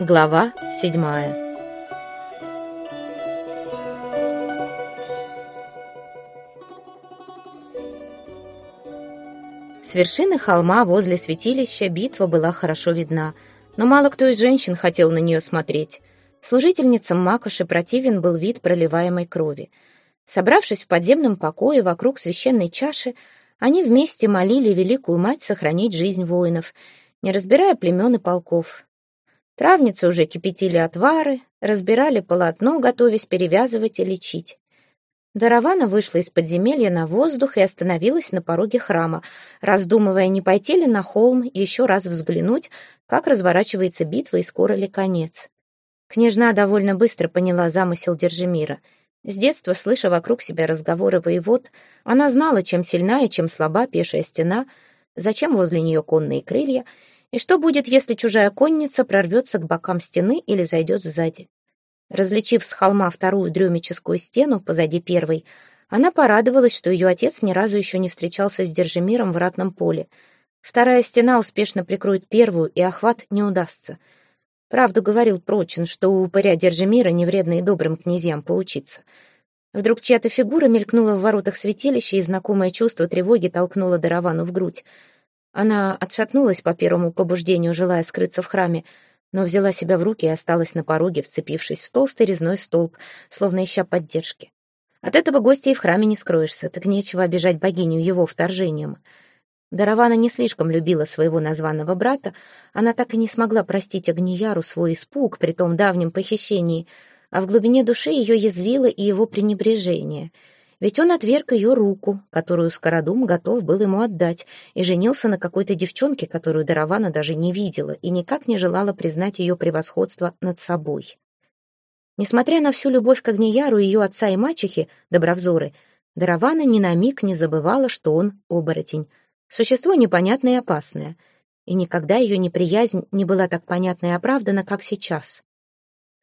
Глава седьмая С вершины холма возле святилища битва была хорошо видна, но мало кто из женщин хотел на нее смотреть. Служительницам Макоши противен был вид проливаемой крови. Собравшись в подземном покое вокруг священной чаши, они вместе молили Великую Мать сохранить жизнь воинов, не разбирая племен и полков. Травницы уже кипятили отвары, разбирали полотно, готовясь перевязывать и лечить. Даравана вышла из подземелья на воздух и остановилась на пороге храма, раздумывая, не пойти ли на холм еще раз взглянуть, как разворачивается битва и скоро ли конец. Княжна довольно быстро поняла замысел Держимира — с детства, слыша вокруг себя разговоры воевод, она знала, чем сильна и чем слаба пешая стена, зачем возле нее конные крылья, и что будет, если чужая конница прорвется к бокам стены или зайдет сзади. Различив с холма вторую дремическую стену позади первой, она порадовалась, что ее отец ни разу еще не встречался с Держимиром в ратном поле. Вторая стена успешно прикроет первую, и охват не удастся — Правду говорил Прочин, что у упыря Держимира не вредно и добрым князьям поучиться. Вдруг чья-то фигура мелькнула в воротах святилища, и знакомое чувство тревоги толкнуло Даравану в грудь. Она отшатнулась по первому побуждению, желая скрыться в храме, но взяла себя в руки и осталась на пороге, вцепившись в толстый резной столб, словно ища поддержки. От этого гостя и в храме не скроешься, так нечего обижать богиню его вторжением — Даравана не слишком любила своего названного брата, она так и не смогла простить Агнияру свой испуг при том давнем похищении, а в глубине души ее язвило и его пренебрежение. Ведь он отверг ее руку, которую Скородум готов был ему отдать, и женился на какой-то девчонке, которую Даравана даже не видела и никак не желала признать ее превосходство над собой. Несмотря на всю любовь к Агнияру ее отца и мачехи, Добровзоры, Даравана ни на миг не забывала, что он оборотень, Существо непонятное и опасное, и никогда ее неприязнь не была так понятна и оправдана, как сейчас.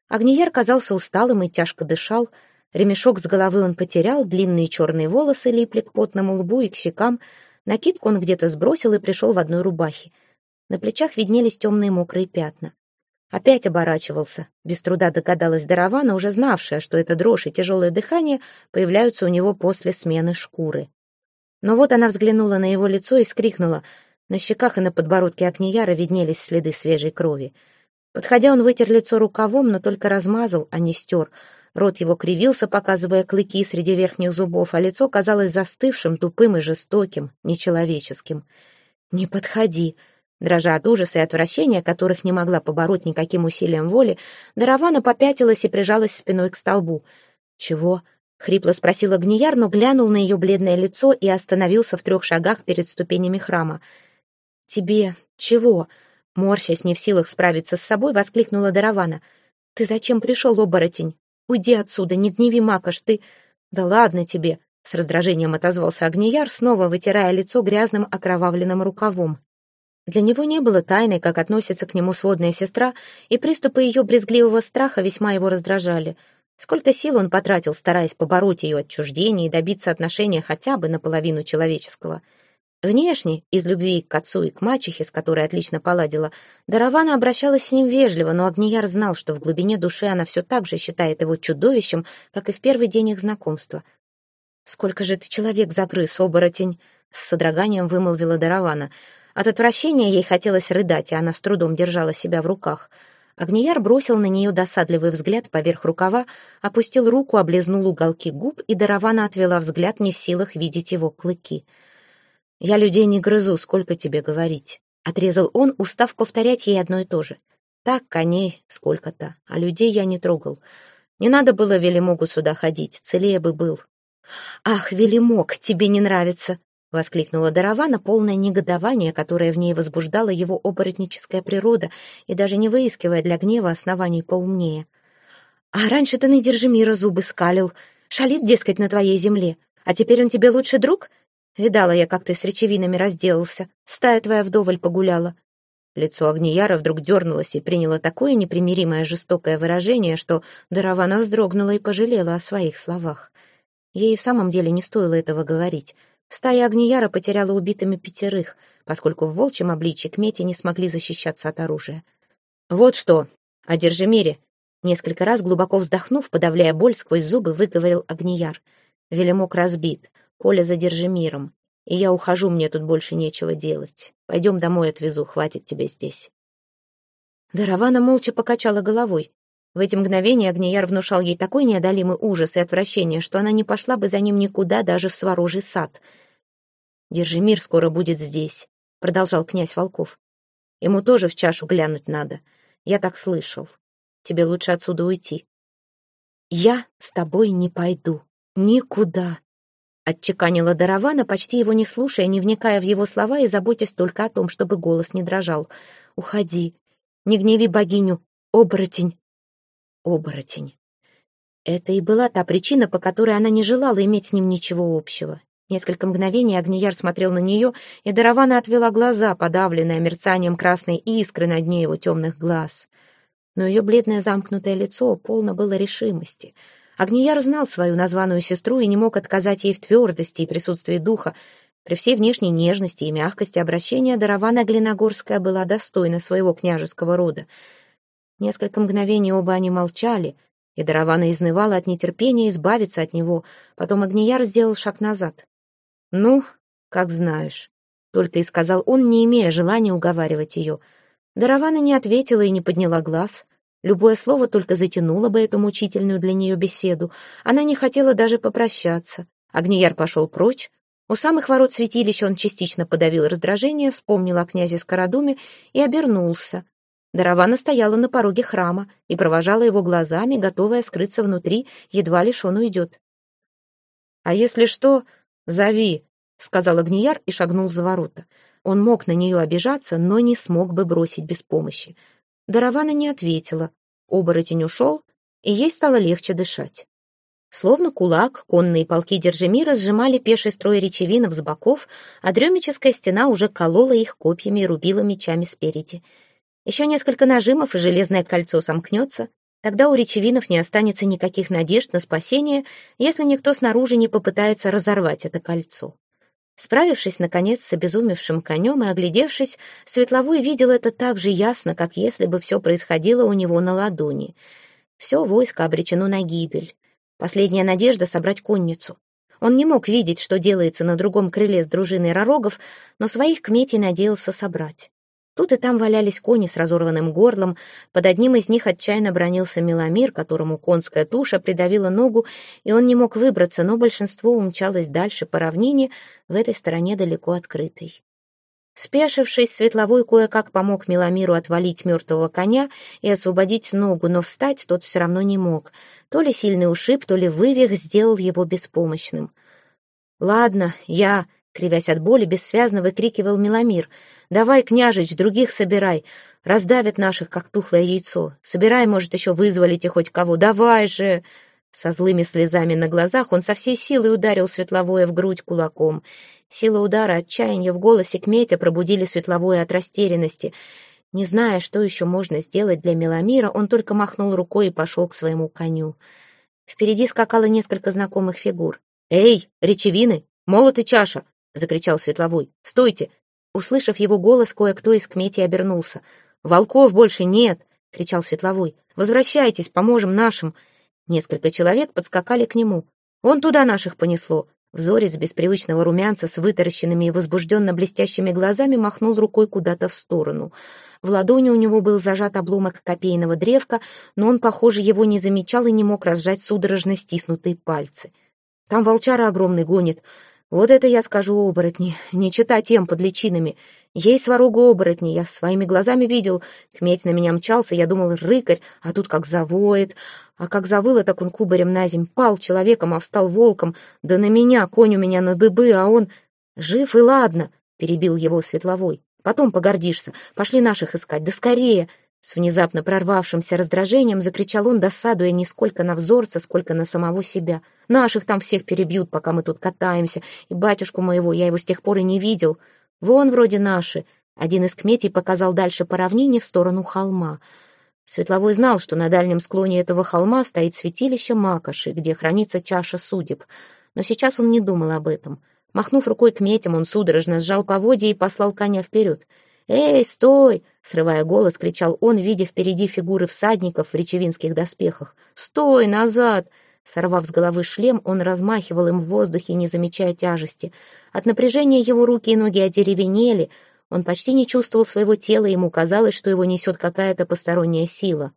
Агнияр казался усталым и тяжко дышал, ремешок с головы он потерял, длинные черные волосы липли к потному лбу и к щекам, накидку он где-то сбросил и пришел в одной рубахе. На плечах виднелись темные мокрые пятна. Опять оборачивался, без труда догадалась Даравана, уже знавшая, что это дрожь и тяжелое дыхание появляются у него после смены шкуры. Но вот она взглянула на его лицо и вскрикнула. На щеках и на подбородке Акнияра виднелись следы свежей крови. Подходя, он вытер лицо рукавом, но только размазал, а не стер. Рот его кривился, показывая клыки среди верхних зубов, а лицо казалось застывшим, тупым и жестоким, нечеловеческим. «Не подходи!» Дрожа от ужаса и отвращения, которых не могла побороть никаким усилием воли, Даравана попятилась и прижалась спиной к столбу. «Чего?» — хрипло спросил Агнияр, но глянул на ее бледное лицо и остановился в трех шагах перед ступенями храма. «Тебе чего?» — морщась не в силах справиться с собой, воскликнула Даравана. «Ты зачем пришел, оборотень? Уйди отсюда, не гневи Макаш, ты...» «Да ладно тебе!» — с раздражением отозвался Агнияр, снова вытирая лицо грязным окровавленным рукавом. Для него не было тайной, как относится к нему сводная сестра, и приступы ее брезгливого страха весьма его раздражали — Сколько сил он потратил, стараясь побороть ее отчуждение и добиться отношения хотя бы наполовину человеческого. Внешне, из любви к отцу и к мачехе, с которой отлично поладила, Даравана обращалась с ним вежливо, но Агнияр знал, что в глубине души она все так же считает его чудовищем, как и в первый день их знакомства. «Сколько же ты человек загрыз, оборотень!» — с содроганием вымолвила Даравана. От отвращения ей хотелось рыдать, и она с трудом держала себя в руках — Агнияр бросил на нее досадливый взгляд поверх рукава, опустил руку, облизнул уголки губ, и Даравана отвела взгляд, не в силах видеть его клыки. «Я людей не грызу, сколько тебе говорить?» — отрезал он, устав повторять ей одно и то же. «Так, коней сколько-то, а людей я не трогал. Не надо было Велимогу сюда ходить, целее бы был». «Ах, Велимог, тебе не нравится!» воскликнула Даравана, полное негодование, которое в ней возбуждало его оборотническая природа и даже не выискивая для гнева оснований поумнее. «А раньше ты на Держимира зубы скалил, шалит, дескать, на твоей земле, а теперь он тебе лучший друг? Видала я, как ты с речевинами разделался, стая твоя вдоволь погуляла». Лицо Агнияра вдруг дернулось и приняло такое непримиримое жестокое выражение, что Даравана вздрогнула и пожалела о своих словах. Ей в самом деле не стоило этого говорить. Стая Огнияра потеряла убитыми пятерых, поскольку в волчьем обличье кмети не смогли защищаться от оружия. «Вот что!» «Одержи мире!» Несколько раз глубоко вздохнув, подавляя боль, сквозь зубы выговорил Огнияр. Велимок разбит, Коля задержи миром. И я ухожу, мне тут больше нечего делать. Пойдем домой отвезу, хватит тебе здесь. Даравана молча покачала головой. В эти мгновения Огнияр внушал ей такой неодолимый ужас и отвращение, что она не пошла бы за ним никуда, даже в сворожий сад. «Держи мир, скоро будет здесь», — продолжал князь Волков. «Ему тоже в чашу глянуть надо. Я так слышал. Тебе лучше отсюда уйти». «Я с тобой не пойду. Никуда», — отчеканила Даравана, почти его не слушая, не вникая в его слова и заботясь только о том, чтобы голос не дрожал. «Уходи. Не гневи богиню. Оборотень». Оборотень. Это и была та причина, по которой она не желала иметь с ним ничего общего. Несколько мгновений Агнияр смотрел на нее, и Даравана отвела глаза, подавленная мерцанием красной искры на дне его темных глаз но ее бледное замкнутое лицо полно было решимости. Агнияр знал свою названную сестру и не мог отказать ей в твердости и присутствии духа. При всей внешней нежности и мягкости обращения Даравана Глиногорская была достойна своего княжеского рода. Несколько мгновений оба они молчали, и Даравана изнывала от нетерпения избавиться от него. Потом Агнияр сделал шаг назад. «Ну, как знаешь», — только и сказал он, не имея желания уговаривать ее — Даравана не ответила и не подняла глаз. Любое слово только затянуло бы эту мучительную для нее беседу. Она не хотела даже попрощаться. Агнияр пошел прочь. У самых ворот святилища он частично подавил раздражение, вспомнил о князе Скородуме и обернулся. Даравана стояла на пороге храма и провожала его глазами, готовая скрыться внутри, едва лишь он уйдет. «А если что, зови», — сказал Агнияр и шагнул за ворота. Он мог на нее обижаться, но не смог бы бросить без помощи. Даравана не ответила. Оборотень ушел, и ей стало легче дышать. Словно кулак, конные полки Держимира сжимали пеший строй речевинов с боков, а дремическая стена уже колола их копьями и рубила мечами спереди. Еще несколько нажимов, и железное кольцо сомкнется. Тогда у речевинов не останется никаких надежд на спасение, если никто снаружи не попытается разорвать это кольцо. Справившись, наконец, с обезумевшим конем и оглядевшись, Светловой видел это так же ясно, как если бы все происходило у него на ладони. Все войско обречено на гибель. Последняя надежда — собрать конницу. Он не мог видеть, что делается на другом крыле с дружиной ророгов, но своих кметей надеялся собрать. Тут и там валялись кони с разорванным горлом, под одним из них отчаянно бронился Меломир, которому конская туша придавила ногу, и он не мог выбраться, но большинство умчалось дальше по равнине, в этой стороне далеко открытой. Спешившись, Светловой кое-как помог Меломиру отвалить мертвого коня и освободить ногу, но встать тот все равно не мог. То ли сильный ушиб, то ли вывих сделал его беспомощным. «Ладно, я...» — кривясь от боли, бессвязно выкрикивал Меломир — Давай, княжич, других собирай. Раздавят наших, как тухлое яйцо. Собирай, может, еще вызволите хоть кого. Давай же!» Со злыми слезами на глазах он со всей силой ударил Светловое в грудь кулаком. Сила удара, отчаяния в голосе Кметя пробудили Светловое от растерянности. Не зная, что еще можно сделать для Меломира, он только махнул рукой и пошел к своему коню. Впереди скакало несколько знакомых фигур. «Эй, речевины! Молот и чаша!» — закричал Светловой. «Стойте! Услышав его голос, кое-кто из кмети обернулся. «Волков больше нет!» — кричал Светловой. «Возвращайтесь, поможем нашим!» Несколько человек подскакали к нему. «Он туда наших понесло!» Взорец без привычного румянца с вытаращенными и возбужденно блестящими глазами махнул рукой куда-то в сторону. В ладони у него был зажат обломок копейного древка, но он, похоже, его не замечал и не мог разжать судорожно стиснутые пальцы. «Там волчара огромный гонит. Вот это я скажу оборотни, не чита тем под личинами. Ей сварогу оборотни, я своими глазами видел. Кметь на меня мчался, я думал, рыкарь, а тут как завоет. А как завыло, так он кубарем на земь пал человеком, а встал волком. Да на меня, конь у меня на дыбы, а он... Жив и ладно, перебил его светловой. Потом погордишься. Пошли наших искать, да скорее. С внезапно прорвавшимся раздражением закричал он, досадуя не сколько на взорца, сколько на самого себя. «Наших там всех перебьют, пока мы тут катаемся, и батюшку моего я его с тех пор и не видел. Вон вроде наши». Один из кметей показал дальше по равнине в сторону холма. Светловой знал, что на дальнем склоне этого холма стоит святилище Макоши, где хранится чаша судеб. Но сейчас он не думал об этом. Махнув рукой к метям, он судорожно сжал поводья и послал коня вперед — «Эй, стой!» — срывая голос, кричал он, видя впереди фигуры всадников в речевинских доспехах. «Стой! Назад!» Сорвав с головы шлем, он размахивал им в воздухе, не замечая тяжести. От напряжения его руки и ноги одеревенели. Он почти не чувствовал своего тела, ему казалось, что его несет какая-то посторонняя сила.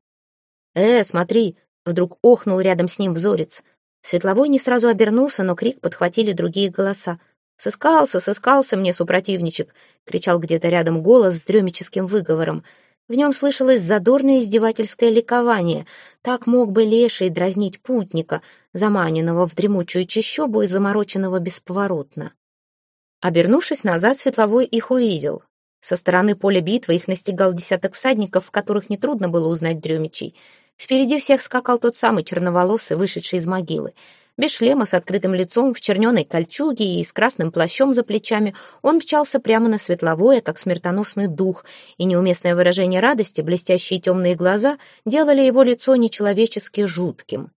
«Э, смотри!» — вдруг охнул рядом с ним взорец. Светловой не сразу обернулся, но крик подхватили другие голоса. «Сыскался, сыскался мне, супротивничек!» — кричал где-то рядом голос с дремическим выговором. В нем слышалось задорное издевательское ликование. Так мог бы леший дразнить путника, заманенного в дремучую чащобу и замороченного бесповоротно. Обернувшись назад, Светловой их увидел. Со стороны поля битвы их настигал десяток всадников, в которых нетрудно было узнать дремичей. Впереди всех скакал тот самый черноволосый, вышедший из могилы. Без шлема, с открытым лицом, в черненой кольчуге и с красным плащом за плечами, он мчался прямо на светловое, как смертоносный дух, и неуместное выражение радости, блестящие темные глаза, делали его лицо нечеловечески жутким.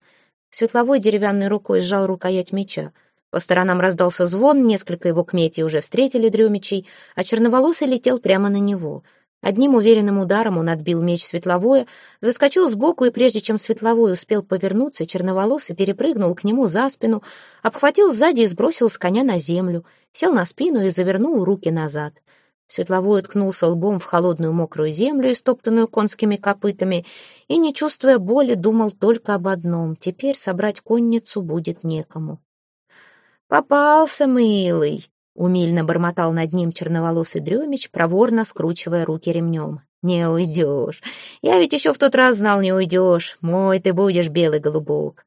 Светловой деревянной рукой сжал рукоять меча. По сторонам раздался звон, несколько его кметей уже встретили дремичей, а черноволосый летел прямо на него — Одним уверенным ударом он отбил меч Светловое, заскочил сбоку, и прежде чем Светловой успел повернуться, черноволосый перепрыгнул к нему за спину, обхватил сзади и сбросил с коня на землю, сел на спину и завернул руки назад. Светловой уткнулся лбом в холодную мокрую землю, истоптанную конскими копытами, и, не чувствуя боли, думал только об одном — теперь собрать конницу будет некому. «Попался, милый!» Умильно бормотал над ним черноволосый дремич, проворно скручивая руки ремнем. «Не уйдешь. Я ведь еще в тот раз знал, не уйдешь. Мой ты будешь, белый голубок».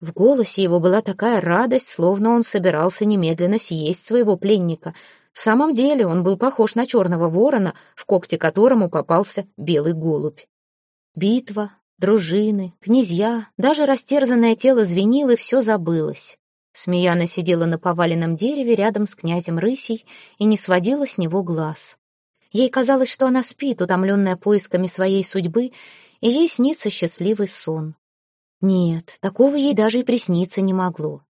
В голосе его была такая радость, словно он собирался немедленно съесть своего пленника. В самом деле он был похож на черного ворона, в когте которому попался белый голубь. Битва, дружины, князья, даже растерзанное тело звенил, и все забылось. Смеяна сидела на поваленном дереве рядом с князем Рысей и не сводила с него глаз. Ей казалось, что она спит, утомленная поисками своей судьбы, и ей снится счастливый сон. Нет, такого ей даже и присниться не могло.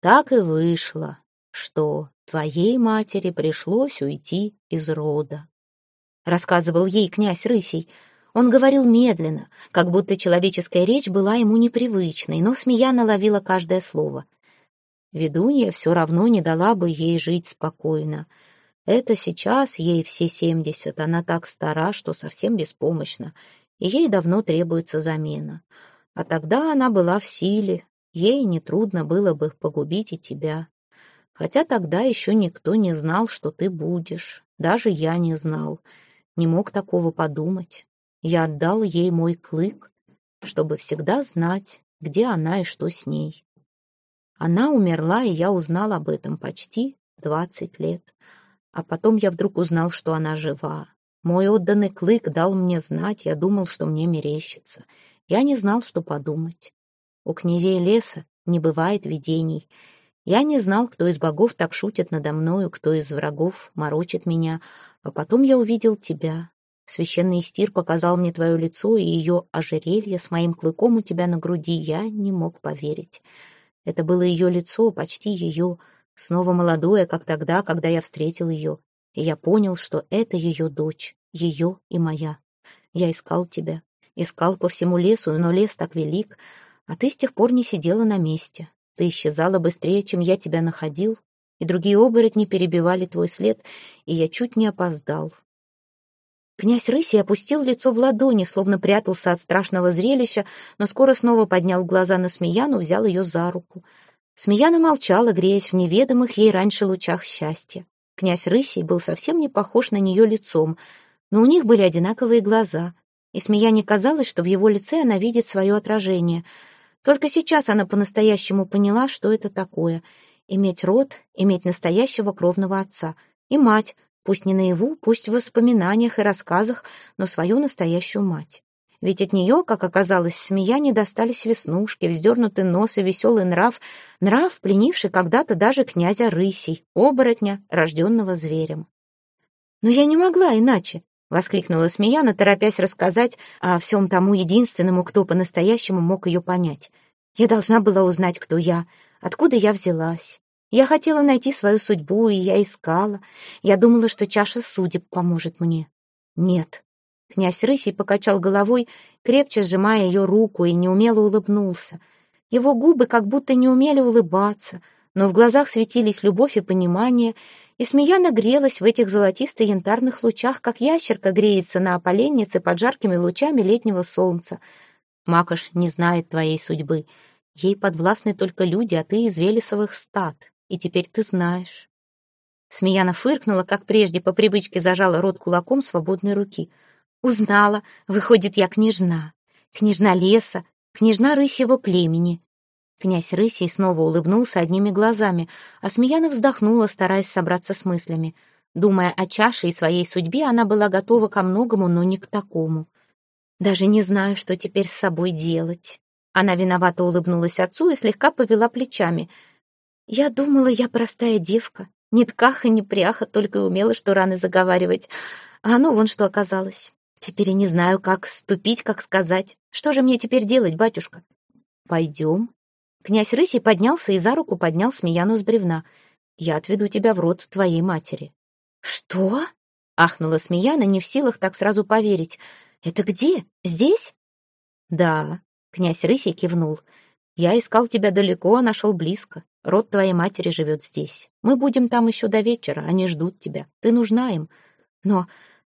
Так и вышло, что твоей матери пришлось уйти из рода. Рассказывал ей князь Рысей — он говорил медленно, как будто человеческая речь была ему непривычной, но Смеяна ловила каждое слово. Ведунья все равно не дала бы ей жить спокойно. Это сейчас ей все семьдесят, она так стара, что совсем беспомощна, и ей давно требуется замена. А тогда она была в силе, ей нетрудно было бы погубить и тебя. Хотя тогда еще никто не знал, что ты будешь, даже я не знал, не мог такого подумать. Я отдал ей мой клык, чтобы всегда знать, где она и что с ней. Она умерла, и я узнал об этом почти двадцать лет. А потом я вдруг узнал, что она жива. Мой отданный клык дал мне знать, я думал, что мне мерещится. Я не знал, что подумать. У князей леса не бывает видений. Я не знал, кто из богов так шутит надо мною, кто из врагов морочит меня. А потом я увидел тебя, Священный стир показал мне твое лицо и ее ожерелье с моим клыком у тебя на груди. Я не мог поверить. Это было ее лицо, почти ее, снова молодое, как тогда, когда я встретил ее. И я понял, что это ее дочь, ее и моя. Я искал тебя, искал по всему лесу, но лес так велик, а ты с тех пор не сидела на месте. Ты исчезала быстрее, чем я тебя находил, и другие оборотни перебивали твой след, и я чуть не опоздал. Князь Рыси опустил лицо в ладони, словно прятался от страшного зрелища, но скоро снова поднял глаза на Смеяну, взял ее за руку. Смеяна молчала, греясь в неведомых ей раньше лучах счастья. Князь Рысий был совсем не похож на нее лицом, но у них были одинаковые глаза, и Смеяне казалось, что в его лице она видит свое отражение. Только сейчас она по-настоящему поняла, что это такое — иметь род, иметь настоящего кровного отца, и мать, Пусть не наяву, пусть в воспоминаниях и рассказах, но свою настоящую мать. Ведь от нее, как оказалось, смеяне достались веснушки, вздернутый нос и веселый нрав, нрав, пленивший когда-то даже князя Рысей, оборотня, рожденного зверем. «Но я не могла иначе», — воскликнула Смеяна, торопясь рассказать о всем тому единственному, кто по-настоящему мог ее понять. «Я должна была узнать, кто я, откуда я взялась. Я хотела найти свою судьбу, и я искала. Я думала, что чаша судеб поможет мне. Нет. Князь Рысий покачал головой, крепче сжимая ее руку, и неумело улыбнулся. Его губы как будто не умели улыбаться, но в глазах светились любовь и понимание, и Смеяна грелась в этих золотисто-янтарных лучах, как ящерка греется на поленнице под жаркими лучами летнего солнца. Макаш не знает твоей судьбы. Ей подвластны только люди, а ты из Велесовых стад и теперь ты знаешь». Смеяна фыркнула, как прежде, по привычке зажала рот кулаком свободной руки. «Узнала. Выходит, я княжна. Княжна леса, княжна рысьего племени». Князь Рысей снова улыбнулся одними глазами, а Смеяна вздохнула, стараясь собраться с мыслями. Думая о чаше и своей судьбе, она была готова ко многому, но не к такому. «Даже не знаю, что теперь с собой делать». Она виновато улыбнулась отцу и слегка повела плечами — я думала, я простая девка, ни ткаха, ни пряха, только и умела, что раны заговаривать. А оно вон что оказалось. Теперь я не знаю, как ступить, как сказать. Что же мне теперь делать, батюшка? Пойдем. Князь Рысий поднялся и за руку поднял Смеяну с бревна. Я отведу тебя в рот твоей матери. Что? Ахнула Смеяна, не в силах так сразу поверить. Это где? Здесь? Да. Князь Рысий кивнул. Я искал тебя далеко, а нашел близко. Род твоей матери живет здесь. Мы будем там еще до вечера, они ждут тебя. Ты нужна им. Но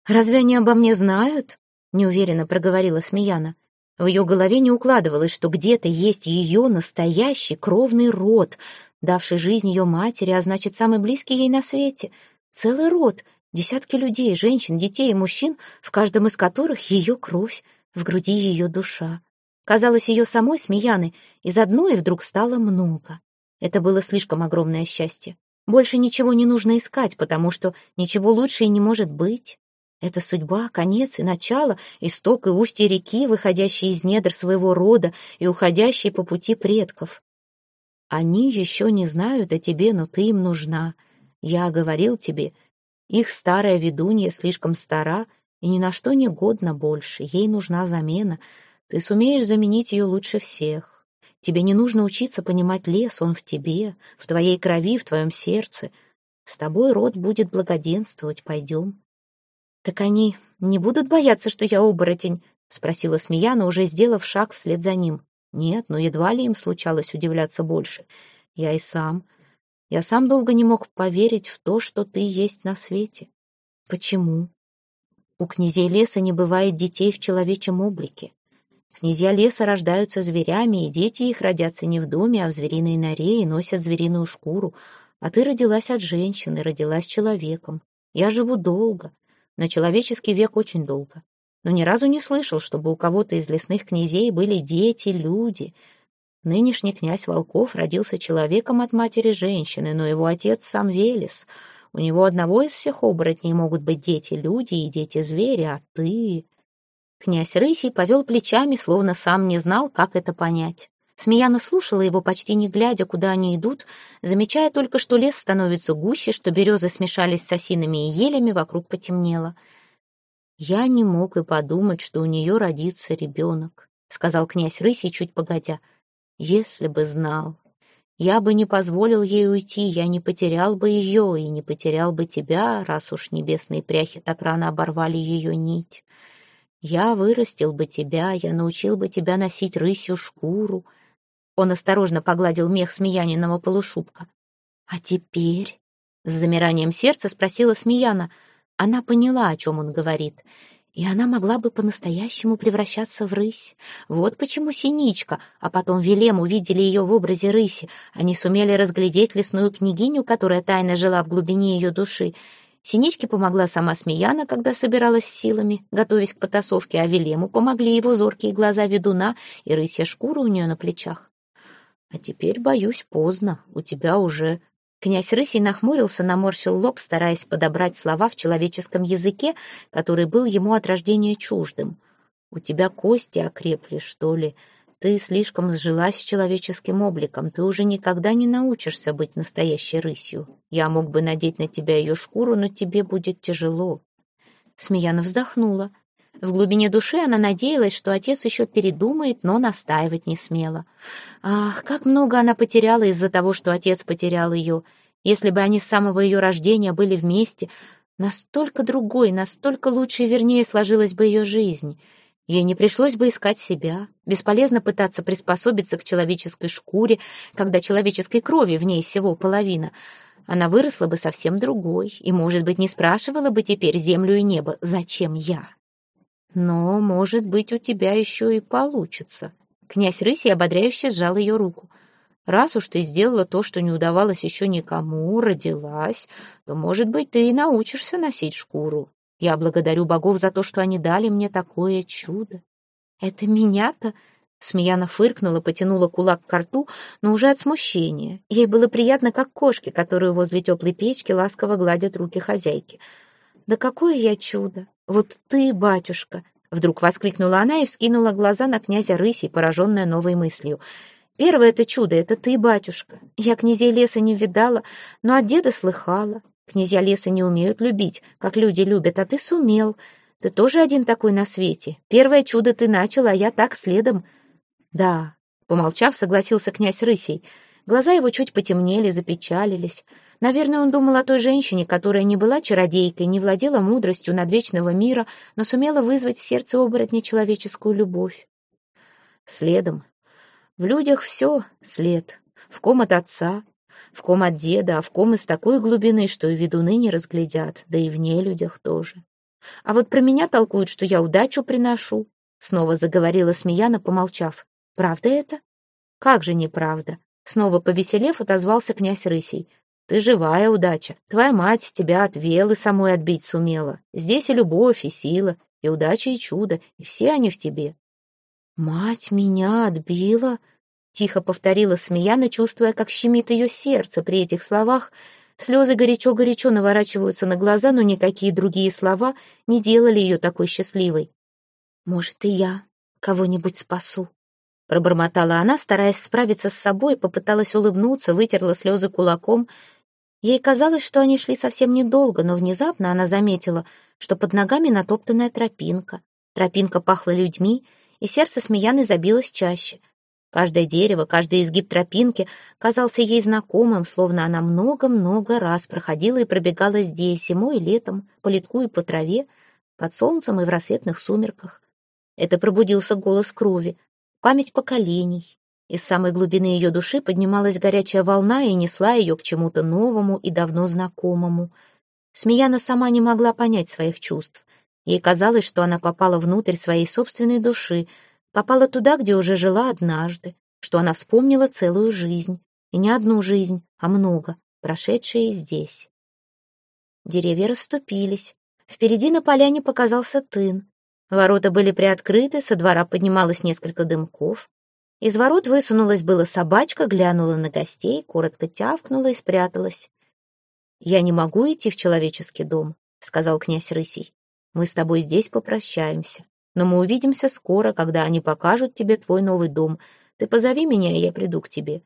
разве они обо мне знают?» Неуверенно проговорила Смеяна. В ее голове не укладывалось, что где-то есть ее настоящий кровный род, давший жизнь ее матери, а значит, самый близкий ей на свете. Целый род, десятки людей, женщин, детей и мужчин, в каждом из которых ее кровь, в груди ее душа. Казалось, ее самой Смеяны из одной вдруг стало много. Это было слишком огромное счастье. Больше ничего не нужно искать, потому что ничего лучше и не может быть. Это судьба, конец и начало, исток и устье реки, выходящие из недр своего рода и уходящие по пути предков. Они еще не знают о тебе, но ты им нужна. Я говорил тебе, их старая ведунья слишком стара и ни на что не годна больше, ей нужна замена. Ты сумеешь заменить ее лучше всех. Тебе не нужно учиться понимать лес, он в тебе, в твоей крови, в твоем сердце. С тобой род будет благоденствовать, пойдем». «Так они не будут бояться, что я оборотень?» — спросила Смеяна, уже сделав шаг вслед за ним. «Нет, но едва ли им случалось удивляться больше. Я и сам. Я сам долго не мог поверить в то, что ты есть на свете. Почему? У князей леса не бывает детей в человечем облике. Князья леса рождаются зверями, и дети их родятся не в доме, а в звериной норе и носят звериную шкуру. А ты родилась от женщины, родилась человеком. Я живу долго, на человеческий век очень долго. Но ни разу не слышал, чтобы у кого-то из лесных князей были дети, люди. Нынешний князь Волков родился человеком от матери женщины, но его отец сам Велес. У него одного из всех оборотней могут быть дети-люди и дети-звери, а ты... Князь Рысий повел плечами, словно сам не знал, как это понять. Смеяна слушала его, почти не глядя, куда они идут, замечая только, что лес становится гуще, что березы смешались с осинами и елями, вокруг потемнело. «Я не мог и подумать, что у нее родится ребенок», — сказал князь Рысий, чуть погодя. «Если бы знал. Я бы не позволил ей уйти, я не потерял бы ее и не потерял бы тебя, раз уж небесные пряхи так рано оборвали ее нить». Я вырастил бы тебя, я научил бы тебя носить рысью шкуру. Он осторожно погладил мех смеяниного полушубка. А теперь? С замиранием сердца спросила Смеяна. Она поняла, о чем он говорит. И она могла бы по-настоящему превращаться в рысь. Вот почему Синичка, а потом Вилем увидели ее в образе рыси. Они сумели разглядеть лесную княгиню, которая тайно жила в глубине ее души. Синичке помогла сама Смеяна, когда собиралась силами, готовясь к потасовке, а Велему помогли его зоркие глаза ведуна и рысья шкура у нее на плечах. «А теперь, боюсь, поздно. У тебя уже...» Князь Рысий нахмурился, наморщил лоб, стараясь подобрать слова в человеческом языке, который был ему от рождения чуждым. «У тебя кости окрепли, что ли?» Ты слишком сжилась с человеческим обликом, ты уже никогда не научишься быть настоящей рысью. Я мог бы надеть на тебя ее шкуру, но тебе будет тяжело». Смеяна вздохнула. В глубине души она надеялась, что отец еще передумает, но настаивать не смела. Ах, как много она потеряла из-за того, что отец потерял ее. Если бы они с самого ее рождения были вместе, настолько другой, настолько лучше и вернее сложилась бы ее жизнь. Ей не пришлось бы искать себя. Бесполезно пытаться приспособиться к человеческой шкуре, когда человеческой крови в ней всего половина. Она выросла бы совсем другой и, может быть, не спрашивала бы теперь землю и небо «Зачем я?». Но, может быть, у тебя еще и получится. Князь Рыси ободряюще сжал ее руку. Раз уж ты сделала то, что не удавалось еще никому, родилась, то, может быть, ты и научишься носить шкуру. Я благодарю богов за то, что они дали мне такое чудо. Это меня-то... Смеяна фыркнула, потянула кулак к рту, но уже от смущения. Ей было приятно, как кошки, которую возле теплой печки ласково гладят руки хозяйки. «Да какое я чудо! Вот ты, батюшка!» Вдруг воскликнула она и вскинула глаза на князя Рыси, пораженная новой мыслью. «Первое это чудо, это ты, батюшка. Я князей леса не видала, но от деда слыхала. Князья леса не умеют любить, как люди любят, а ты сумел. Ты тоже один такой на свете. Первое чудо ты начал, а я так следом». «Да», — помолчав, согласился князь Рысей. Глаза его чуть потемнели, запечалились. Наверное, он думал о той женщине, которая не была чародейкой, не владела мудростью надвечного мира, но сумела вызвать в сердце оборотня человеческую любовь. Следом. В людях все след. В ком от отца, в ком от деда, а в ком из такой глубины, что и ведуны не разглядят, да и в людях тоже. А вот про меня толкуют, что я удачу приношу. Снова заговорила Смеяна, помолчав. Правда это? Как же неправда? Снова повеселев, отозвался князь Рысей. Ты живая удача. Твоя мать тебя от Велы самой отбить сумела. Здесь и любовь, и сила, и удача, и чудо, и все они в тебе. Мать меня отбила? Тихо повторила Смеяна, чувствуя, как щемит ее сердце при этих словах. Слезы горячо-горячо наворачиваются на глаза, но никакие другие слова не делали ее такой счастливой. «Может, и я кого-нибудь спасу?» Пробормотала она, стараясь справиться с собой, попыталась улыбнуться, вытерла слезы кулаком — Ей казалось, что они шли совсем недолго, но внезапно она заметила, что под ногами натоптанная тропинка. Тропинка пахла людьми, и сердце Смеяны забилось чаще. Каждое дерево, каждый изгиб тропинки казался ей знакомым, словно она много-много раз проходила и пробегала здесь зимой и летом, по литку и по траве, под солнцем и в рассветных сумерках. Это пробудился голос крови, память поколений, из самой глубины ее души поднималась горячая волна и несла ее к чему-то новому и давно знакомому. Смеяна сама не могла понять своих чувств. Ей казалось, что она попала внутрь своей собственной души, попала туда, где уже жила однажды, что она вспомнила целую жизнь, и не одну жизнь, а много, прошедшие здесь. Деревья расступились. Впереди на поляне показался тын. Ворота были приоткрыты, со двора поднималось несколько дымков. Из ворот высунулась была собачка, глянула на гостей, коротко тявкнула и спряталась. «Я не могу идти в человеческий дом», — сказал князь Рысий. «Мы с тобой здесь попрощаемся, но мы увидимся скоро, когда они покажут тебе твой новый дом. Ты позови меня, и я приду к тебе.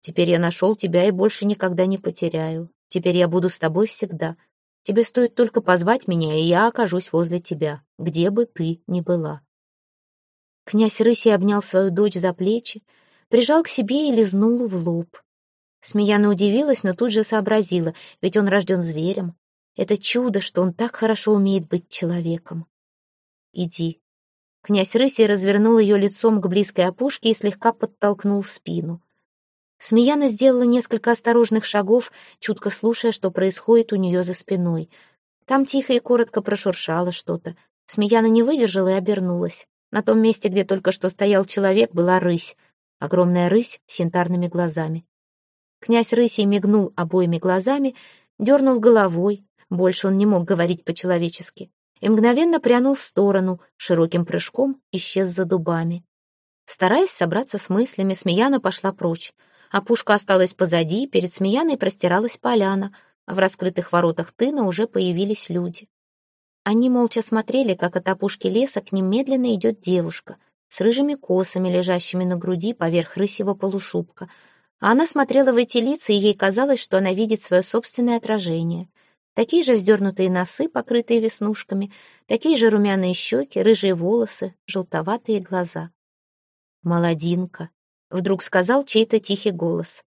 Теперь я нашел тебя и больше никогда не потеряю. Теперь я буду с тобой всегда. Тебе стоит только позвать меня, и я окажусь возле тебя, где бы ты ни была». Князь Рысий обнял свою дочь за плечи, прижал к себе и лизнул в лоб. Смеяна удивилась, но тут же сообразила, ведь он рожден зверем. Это чудо, что он так хорошо умеет быть человеком. «Иди». Князь Рысий развернул ее лицом к близкой опушке и слегка подтолкнул спину. Смеяна сделала несколько осторожных шагов, чутко слушая, что происходит у нее за спиной. Там тихо и коротко прошуршало что-то. Смеяна не выдержала и обернулась. На том месте, где только что стоял человек, была рысь. Огромная рысь с янтарными глазами. Князь рысей мигнул обоими глазами, дернул головой, больше он не мог говорить по-человечески, и мгновенно прянул в сторону, широким прыжком исчез за дубами. Стараясь собраться с мыслями, Смеяна пошла прочь. Опушка осталась позади, перед Смеяной простиралась поляна, а в раскрытых воротах тына уже появились люди. Они молча смотрели, как от опушки леса к ним медленно идет девушка с рыжими косами, лежащими на груди поверх рысьего полушубка. А она смотрела в эти лица, и ей казалось, что она видит свое собственное отражение. Такие же вздернутые носы, покрытые веснушками, такие же румяные щеки, рыжие волосы, желтоватые глаза. «Молодинка», — вдруг сказал чей-то тихий голос.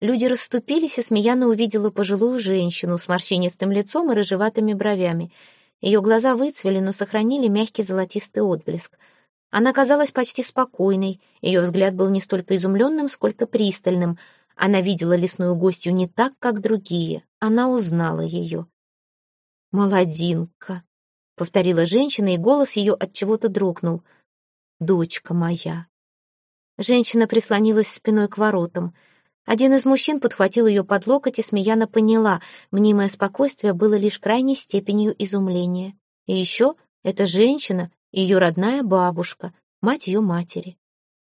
Люди расступились, и Смеяна увидела пожилую женщину с морщинистым лицом и рыжеватыми бровями. Ее глаза выцвели, но сохранили мягкий золотистый отблеск. Она казалась почти спокойной, ее взгляд был не столько изумленным, сколько пристальным. Она видела лесную гостью не так, как другие. Она узнала ее. «Молодинка», — повторила женщина, и голос ее от чего-то дрогнул. «Дочка моя». Женщина прислонилась спиной к воротам — один из мужчин подхватил ее под локоть, и Смеяна поняла, мнимое спокойствие было лишь крайней степенью изумления. И еще эта женщина, ее родная бабушка, мать ее матери.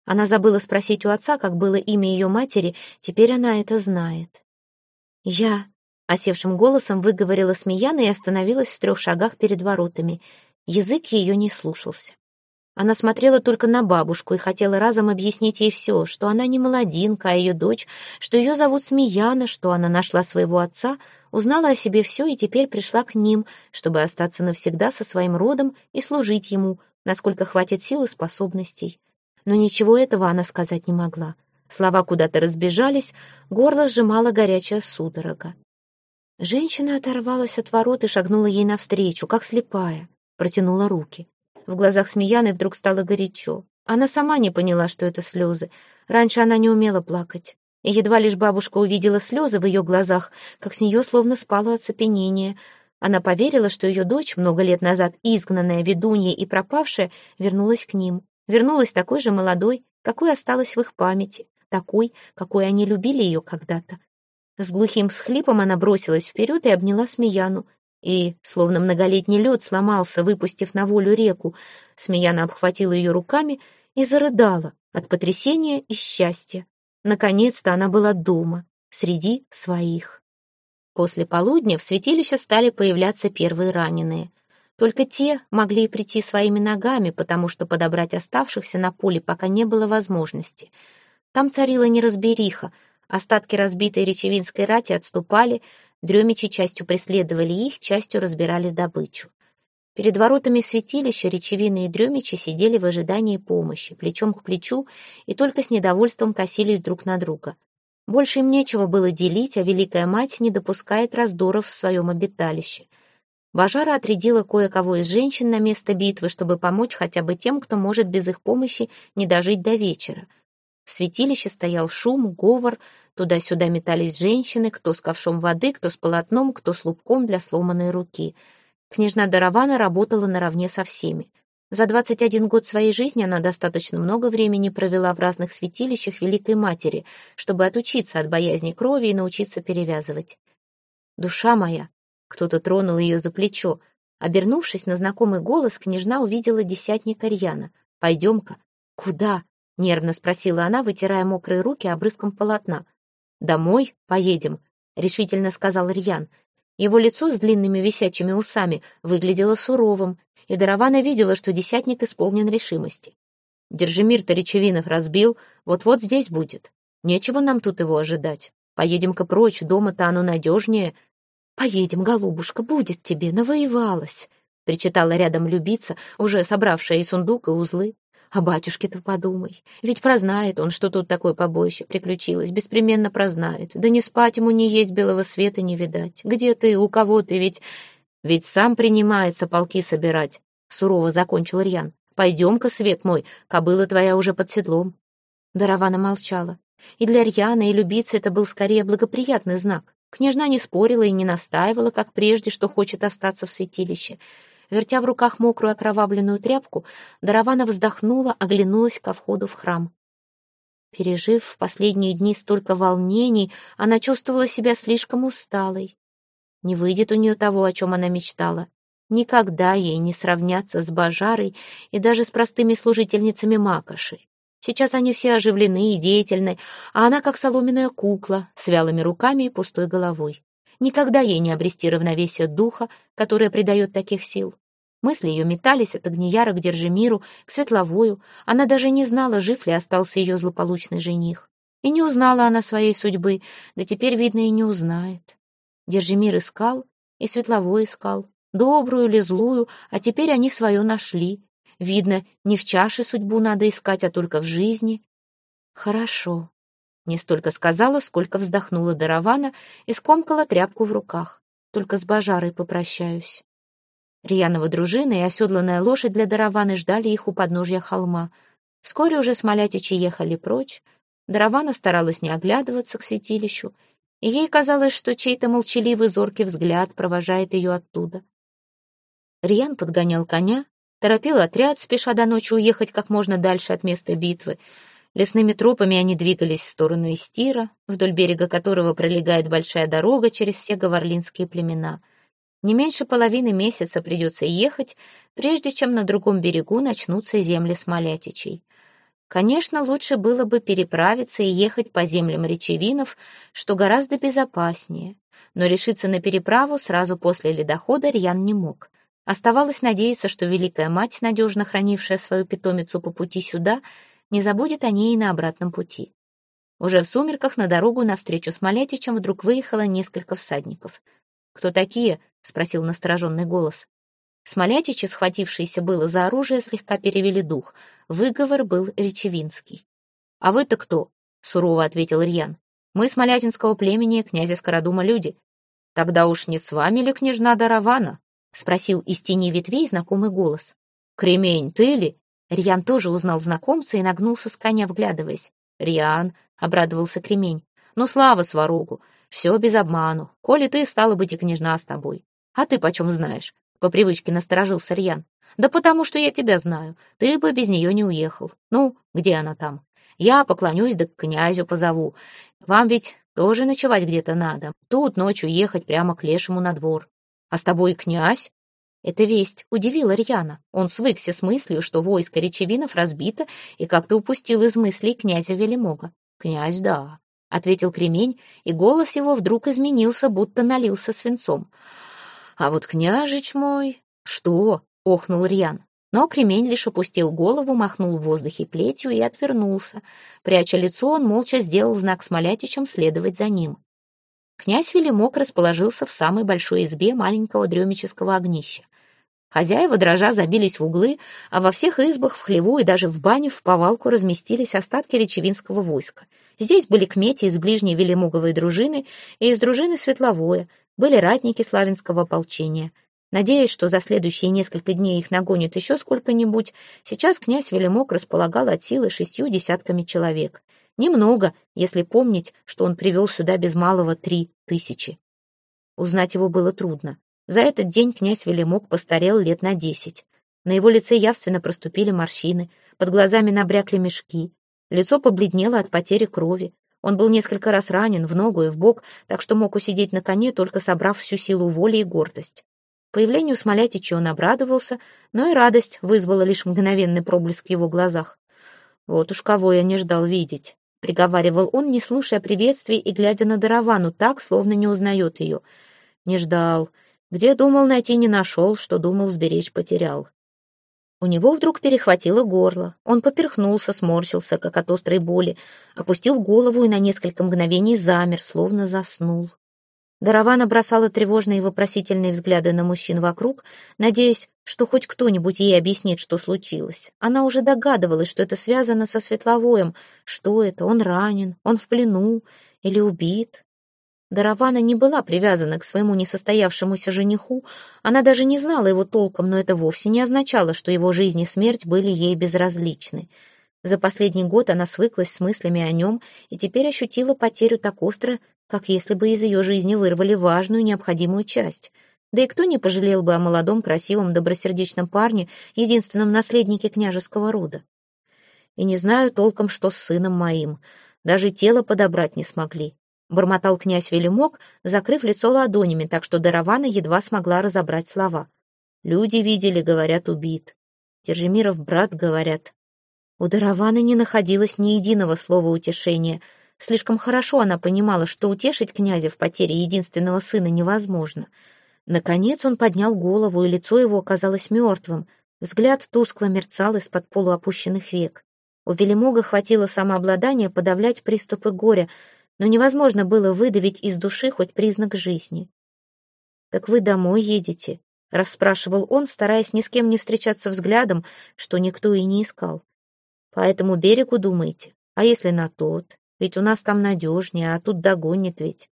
Она забыла спросить у отца, как было имя ее матери, теперь она это знает. «Я», — осевшим голосом выговорила Смеяна и остановилась в трех шагах перед воротами. Язык ее не слушался. Она смотрела только на бабушку и хотела разом объяснить ей все, что она не молодинка, а ее дочь, что ее зовут Смеяна, что она нашла своего отца, узнала о себе все и теперь пришла к ним, чтобы остаться навсегда со своим родом и служить ему, насколько хватит сил и способностей. Но ничего этого она сказать не могла. Слова куда-то разбежались, горло сжимала горячая судорога. Женщина оторвалась от ворот и шагнула ей навстречу, как слепая, протянула руки. В глазах Смеяны вдруг стало горячо. Она сама не поняла, что это слезы. Раньше она не умела плакать. И едва лишь бабушка увидела слезы в ее глазах, как с нее словно спало оцепенение. Она поверила, что ее дочь, много лет назад изгнанная, ведунья и пропавшая, вернулась к ним. Вернулась такой же молодой, какой осталась в их памяти, такой, какой они любили ее когда-то. С глухим всхлипом она бросилась вперед и обняла Смеяну, и, словно многолетний лед, сломался, выпустив на волю реку. Смеяна обхватила ее руками и зарыдала от потрясения и счастья. Наконец-то она была дома, среди своих. После полудня в святилище стали появляться первые раненые. Только те могли прийти своими ногами, потому что подобрать оставшихся на поле пока не было возможности. Там царила неразбериха, остатки разбитой речевинской рати отступали, Дремичи частью преследовали их, частью разбирали добычу. Перед воротами святилища речевины и дремичи сидели в ожидании помощи, плечом к плечу, и только с недовольством косились друг на друга. Больше им нечего было делить, а Великая Мать не допускает раздоров в своем обиталище. Бажара отрядила кое-кого из женщин на место битвы, чтобы помочь хотя бы тем, кто может без их помощи не дожить до вечера. В святилище стоял шум, говор, Туда-сюда метались женщины, кто с ковшом воды, кто с полотном, кто с лупком для сломанной руки. Княжна Даравана работала наравне со всеми. За 21 год своей жизни она достаточно много времени провела в разных святилищах Великой Матери, чтобы отучиться от боязни крови и научиться перевязывать. «Душа моя!» — кто-то тронул ее за плечо. Обернувшись на знакомый голос, княжна увидела десятника Рьяна. «Пойдем-ка». «Куда?» — нервно спросила она, вытирая мокрые руки обрывком полотна. «Домой поедем», — решительно сказал Рьян. Его лицо с длинными висячими усами выглядело суровым, и Даравана видела, что десятник исполнен решимости. Держимир-то речевинов разбил, вот-вот здесь будет. Нечего нам тут его ожидать. Поедем-ка прочь, дома-то оно надежнее. Поедем, голубушка, будет тебе, навоевалась, — причитала рядом любица, уже собравшая и сундук, и узлы. О батюшке-то подумай. Ведь прознает он, что тут такое побоище приключилось. Беспременно прознает. Да не спать ему, не есть белого света не видать. Где ты, у кого ты, ведь... Ведь сам принимается полки собирать. Сурово закончил Рьян. Пойдем-ка, свет мой, кобыла твоя уже под седлом. Даравана молчала. И для Рьяна, и любицы это был скорее благоприятный знак. Княжна не спорила и не настаивала, как прежде, что хочет остаться в святилище. Вертя в руках мокрую окровавленную тряпку, Даравана вздохнула, оглянулась ко входу в храм. Пережив в последние дни столько волнений, она чувствовала себя слишком усталой. Не выйдет у нее того, о чем она мечтала. Никогда ей не сравняться с Бажарой и даже с простыми служительницами Макоши. Сейчас они все оживлены и деятельны, а она как соломенная кукла с вялыми руками и пустой головой. Никогда ей не обрести равновесие духа, которое придает таких сил. Мысли ее метались от Огнияра к Держимиру, к Светловою. Она даже не знала, жив ли остался ее злополучный жених. И не узнала она своей судьбы, да теперь, видно, и не узнает. Держимир искал И Светловой искал. Добрую или злую, а теперь они свое нашли. Видно, не в чаше судьбу надо искать, а только в жизни. Хорошо. Не столько сказала, сколько вздохнула Даравана и скомкала тряпку в руках. Только с Бажарой попрощаюсь. Рьянова дружина и оседланная лошадь для Дараваны ждали их у подножья холма. Вскоре уже смолятичи ехали прочь. Даравана старалась не оглядываться к святилищу, и ей казалось, что чей-то молчаливый зоркий взгляд провожает ее оттуда. Рьян подгонял коня, торопил отряд, спеша до ночи уехать как можно дальше от места битвы. Лесными тропами они двигались в сторону Истира, вдоль берега которого пролегает большая дорога через все говорлинские племена. Не меньше половины месяца придется ехать, прежде чем на другом берегу начнутся земли Смолятичей. Конечно, лучше было бы переправиться и ехать по землям речевинов, что гораздо безопаснее. Но решиться на переправу сразу после ледохода Рьян не мог. Оставалось надеяться, что Великая Мать, надежно хранившая свою питомицу по пути сюда, не забудет о ней и на обратном пути. Уже в сумерках на дорогу навстречу с Малятичем вдруг выехало несколько всадников. «Кто такие?» — спросил настороженный голос. Смолятичи, схватившиеся было за оружие, слегка перевели дух. Выговор был речевинский. «А вы-то кто?» — сурово ответил Ирьян. «Мы смолятинского племени, князя Скородума люди. Тогда уж не с вами ли княжна Даравана?» — спросил из тени ветвей знакомый голос. «Кремень, ты ли?» Рьян тоже узнал знакомца и нагнулся с коня, вглядываясь. «Рьян», — обрадовался Кремень, — «ну, слава сварогу, все без обману. Коли ты, стала быть, и княжна с тобой. А ты почем знаешь?» — по привычке насторожился Рьян. «Да потому что я тебя знаю. Ты бы без нее не уехал. Ну, где она там? Я поклонюсь да к князю позову. Вам ведь тоже ночевать где-то надо. Тут ночью ехать прямо к лешему на двор. А с тобой князь?» Эта весть удивила Рьяна. Он свыкся с мыслью, что войско речевинов разбито, и как-то упустил из мыслей князя Велимога. «Князь, да», — ответил Кремень, и голос его вдруг изменился, будто налился свинцом. «А вот княжич мой...» «Что?» — охнул Рьян. Но Кремень лишь опустил голову, махнул в воздухе плетью и отвернулся. Пряча лицо, он молча сделал знак Смолятичем следовать за ним. Князь Велимок расположился в самой большой избе маленького дремического огнища. Хозяева дрожа забились в углы, а во всех избах, в хлеву и даже в бане в повалку разместились остатки речевинского войска. Здесь были кмети из ближней Велимуговой дружины и из дружины Светловое, были ратники славянского ополчения. Надеясь, что за следующие несколько дней их нагонит еще сколько-нибудь, сейчас князь Велимок располагал от силы шестью десятками человек. Немного, если помнить, что он привел сюда без малого три тысячи. Узнать его было трудно. За этот день князь Велимок постарел лет на десять. На его лице явственно проступили морщины, под глазами набрякли мешки. Лицо побледнело от потери крови. Он был несколько раз ранен в ногу и в бок, так что мог усидеть на коне, только собрав всю силу воли и гордость. Появлению Смолятича он обрадовался, но и радость вызвала лишь мгновенный проблеск в его глазах. Вот уж кого я не ждал видеть приговаривал он, не слушая приветствий и глядя на Даравану так, словно не узнает ее. Не ждал. Где думал найти, не нашел, что думал сберечь, потерял. У него вдруг перехватило горло. Он поперхнулся, сморщился, как от острой боли, опустил голову и на несколько мгновений замер, словно заснул. Даравана бросала тревожные и вопросительные взгляды на мужчин вокруг, надеясь, что хоть кто-нибудь ей объяснит, что случилось. Она уже догадывалась, что это связано со Светловоем. Что это? Он ранен? Он в плену? Или убит? Даравана не была привязана к своему несостоявшемуся жениху. Она даже не знала его толком, но это вовсе не означало, что его жизнь и смерть были ей безразличны. За последний год она свыклась с мыслями о нем и теперь ощутила потерю так остро, как если бы из ее жизни вырвали важную необходимую часть. Да и кто не пожалел бы о молодом, красивом, добросердечном парне, единственном наследнике княжеского рода? И не знаю толком, что с сыном моим. Даже тело подобрать не смогли. Бормотал князь Велимок, закрыв лицо ладонями, так что Даравана едва смогла разобрать слова. Люди видели, говорят, убит. Держимиров брат, говорят. У Дараваны не находилось ни единого слова утешения — Слишком хорошо она понимала, что утешить князя в потере единственного сына невозможно. Наконец он поднял голову, и лицо его оказалось мертвым. Взгляд тускло мерцал из-под полуопущенных век. У Велимога хватило самообладания подавлять приступы горя, но невозможно было выдавить из души хоть признак жизни. «Так вы домой едете?» — расспрашивал он, стараясь ни с кем не встречаться взглядом, что никто и не искал. «По этому берегу думаете? А если на тот? Ведь у нас там надежнее, а тут догонит ведь».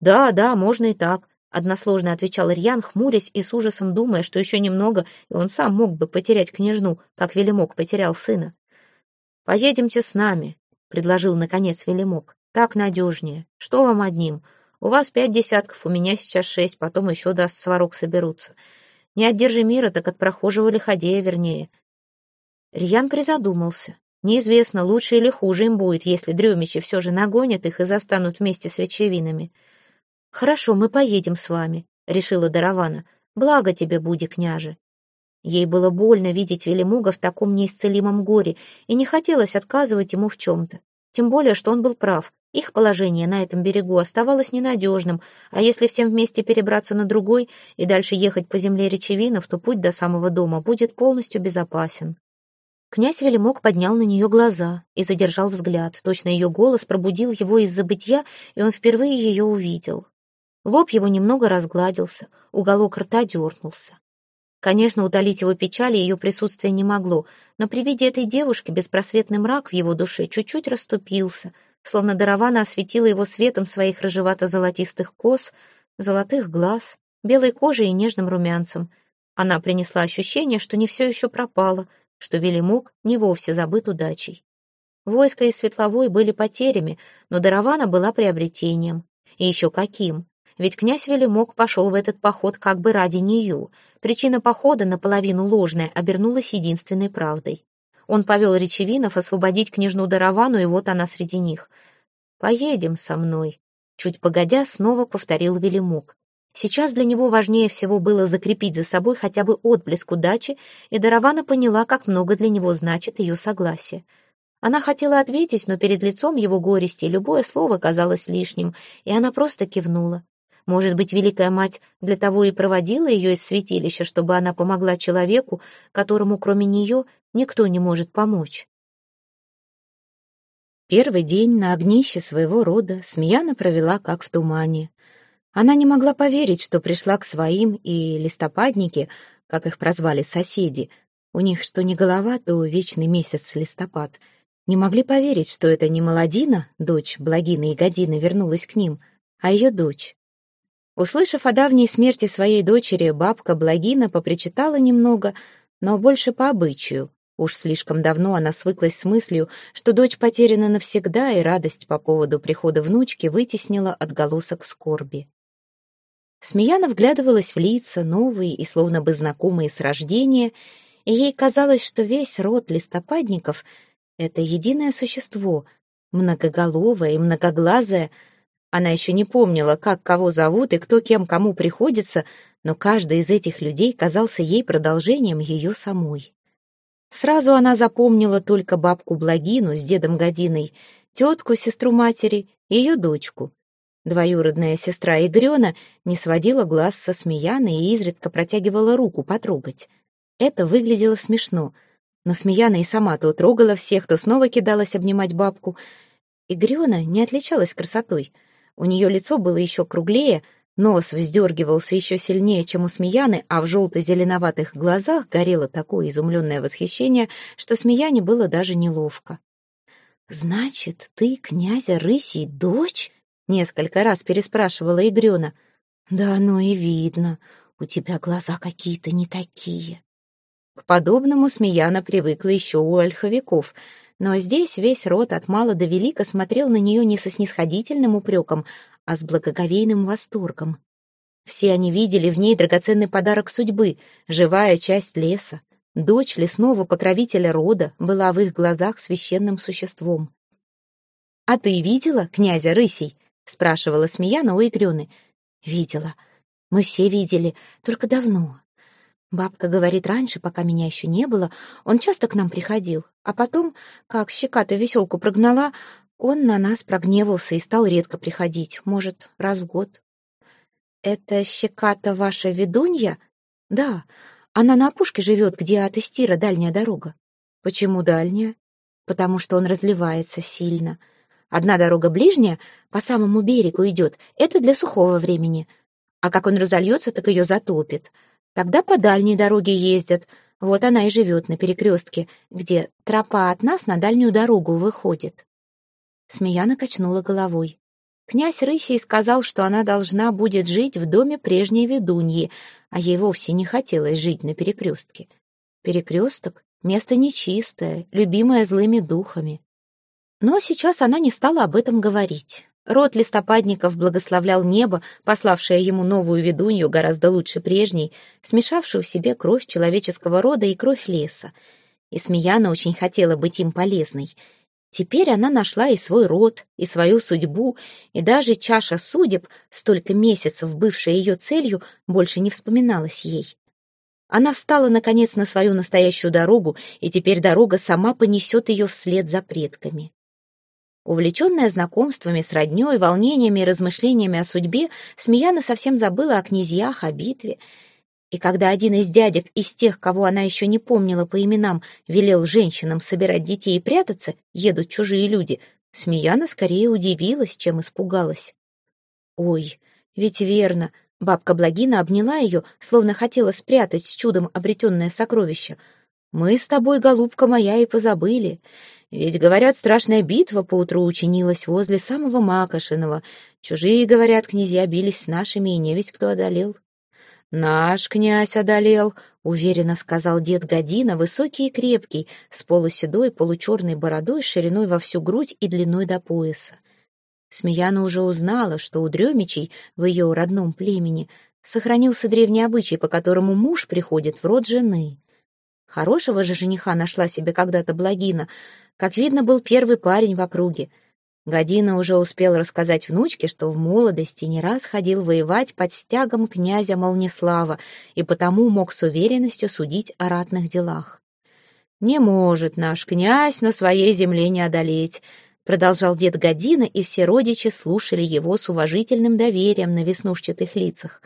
«Да, да, можно и так», — односложно отвечал Ирьян, хмурясь и с ужасом думая, что еще немного, и он сам мог бы потерять княжну, как Велимок потерял сына. «Поедемте с нами», — предложил, наконец, Велимок. «Так надежнее. Что вам одним? У вас пять десятков, у меня сейчас шесть, потом еще даст сварок соберутся. Не от Держимира, так от прохожего лиходея, вернее». Рьян призадумался. Неизвестно, лучше или хуже им будет, если дремичи все же нагонят их и застанут вместе с вечевинами. «Хорошо, мы поедем с вами», — решила Даравана. «Благо тебе, буди, княже». Ей было больно видеть Велимуга в таком неисцелимом горе, и не хотелось отказывать ему в чем-то. Тем более, что он был прав. Их положение на этом берегу оставалось ненадежным, а если всем вместе перебраться на другой и дальше ехать по земле речевинов, то путь до самого дома будет полностью безопасен. Князь Велимок поднял на нее глаза и задержал взгляд. Точно ее голос пробудил его из забытья, и он впервые ее увидел. Лоб его немного разгладился, уголок рта дернулся. Конечно, утолить его печали ее присутствие не могло, но при виде этой девушки беспросветный мрак в его душе чуть-чуть расступился, словно Даравана осветила его светом своих рыжевато-золотистых кос, золотых глаз, белой кожей и нежным румянцем. Она принесла ощущение, что не все еще пропало, что Велимук не вовсе забыт удачей. Войско и Светловой были потерями, но Даравана была приобретением. И еще каким! Ведь князь Велимок пошел в этот поход как бы ради нее. Причина похода, наполовину ложная, обернулась единственной правдой. Он повел речевинов освободить княжну Даравану, и вот она среди них. «Поедем со мной», — чуть погодя снова повторил Велимок. Сейчас для него важнее всего было закрепить за собой хотя бы отблеск удачи, и Даравана поняла, как много для него значит ее согласие. Она хотела ответить, но перед лицом его горести любое слово казалось лишним, и она просто кивнула. Может быть, Великая Мать для того и проводила ее из святилища, чтобы она помогла человеку, которому кроме нее никто не может помочь. Первый день на огнище своего рода Смеяна провела как в тумане. Она не могла поверить, что пришла к своим, и листопадники, как их прозвали соседи, у них что не голова, то вечный месяц листопад, не могли поверить, что это не Молодина, дочь Благины и Годины, вернулась к ним, а ее дочь. Услышав о давней смерти своей дочери, бабка Благина попричитала немного, но больше по обычаю. Уж слишком давно она свыклась с мыслью, что дочь потеряна навсегда, и радость по поводу прихода внучки вытеснила отголосок скорби. Смеяна вглядывалась в лица, новые и словно бы знакомые с рождения, и ей казалось, что весь род листопадников — это единое существо, многоголовое и многоглазое — она еще не помнила, как кого зовут и кто кем кому приходится, но каждый из этих людей казался ей продолжением ее самой. Сразу она запомнила только бабку Благину с дедом Годиной, тетку, сестру матери, ее дочку. Двоюродная сестра Игрена не сводила глаз со Смеяны и изредка протягивала руку потрогать. Это выглядело смешно, но Смеяна и сама то трогала всех, то снова кидалась обнимать бабку. Игрена не отличалась красотой — у нее лицо было еще круглее, нос вздергивался еще сильнее, чем у Смеяны, а в желто-зеленоватых глазах горело такое изумленное восхищение, что Смеяне было даже неловко. «Значит, ты князя Рысей дочь?» — несколько раз переспрашивала Игрена. «Да оно и видно. У тебя глаза какие-то не такие». К подобному Смеяна привыкла еще у ольховиков — но здесь весь род от мала до велика смотрел на нее не со снисходительным упреком, а с благоговейным восторгом. Все они видели в ней драгоценный подарок судьбы, живая часть леса. Дочь лесного покровителя рода была в их глазах священным существом. «А ты видела князя Рысей?» — спрашивала Смеяна у Игрены. «Видела. Мы все видели, только давно. Бабка говорит, раньше, пока меня еще не было, он часто к нам приходил, а потом, как щека-то веселку прогнала, он на нас прогневался и стал редко приходить, может, раз в год. «Это щека-то ваша ведунья?» «Да, она на опушке живет, где от Истира дальняя дорога». «Почему дальняя?» «Потому что он разливается сильно. Одна дорога ближняя, по самому берегу идет, это для сухого времени, А как он разольется, так ее затопит. Тогда по дальней дороге ездят. Вот она и живет на перекрестке, где тропа от нас на дальнюю дорогу выходит. Смеяна качнула головой. Князь Рысий сказал, что она должна будет жить в доме прежней ведуньи, а ей вовсе не хотелось жить на перекрестке. Перекресток — место нечистое, любимое злыми духами. Но сейчас она не стала об этом говорить. Род листопадников благословлял небо, пославшее ему новую ведунью, гораздо лучше прежней, смешавшую в себе кровь человеческого рода и кровь леса. И Смеяна очень хотела быть им полезной. Теперь она нашла и свой род, и свою судьбу, и даже чаша судеб, столько месяцев бывшая ее целью, больше не вспоминалась ей. Она встала, наконец, на свою настоящую дорогу, и теперь дорога сама понесет ее вслед за предками. Увлеченная знакомствами с роднёй, волнениями и размышлениями о судьбе, Смеяна совсем забыла о князьях, о битве. И когда один из дядек, из тех, кого она еще не помнила по именам, велел женщинам собирать детей и прятаться, едут чужие люди, Смеяна скорее удивилась, чем испугалась. «Ой, ведь верно!» Бабка Благина обняла ее, словно хотела спрятать с чудом обретенное сокровище. «Мы с тобой, голубка моя, и позабыли. Ведь, говорят, страшная битва поутру учинилась возле самого Макошиного. Чужие, говорят, князья бились с нашими, и не весь кто одолел. «Наш князь одолел», — уверенно сказал дед Година, высокий и крепкий, с полуседой, получерной бородой, шириной во всю грудь и длиной до пояса. Смеяна уже узнала, что у Дремичей в ее родном племени сохранился древний обычай, по которому муж приходит в род жены. Хорошего же жениха нашла себе когда-то Благина — как видно, был первый парень в округе. Година уже успел рассказать внучке, что в молодости не раз ходил воевать под стягом князя Молнислава и потому мог с уверенностью судить о ратных делах. «Не может наш князь на своей земле не одолеть», продолжал дед Година, и все родичи слушали его с уважительным доверием на веснушчатых лицах.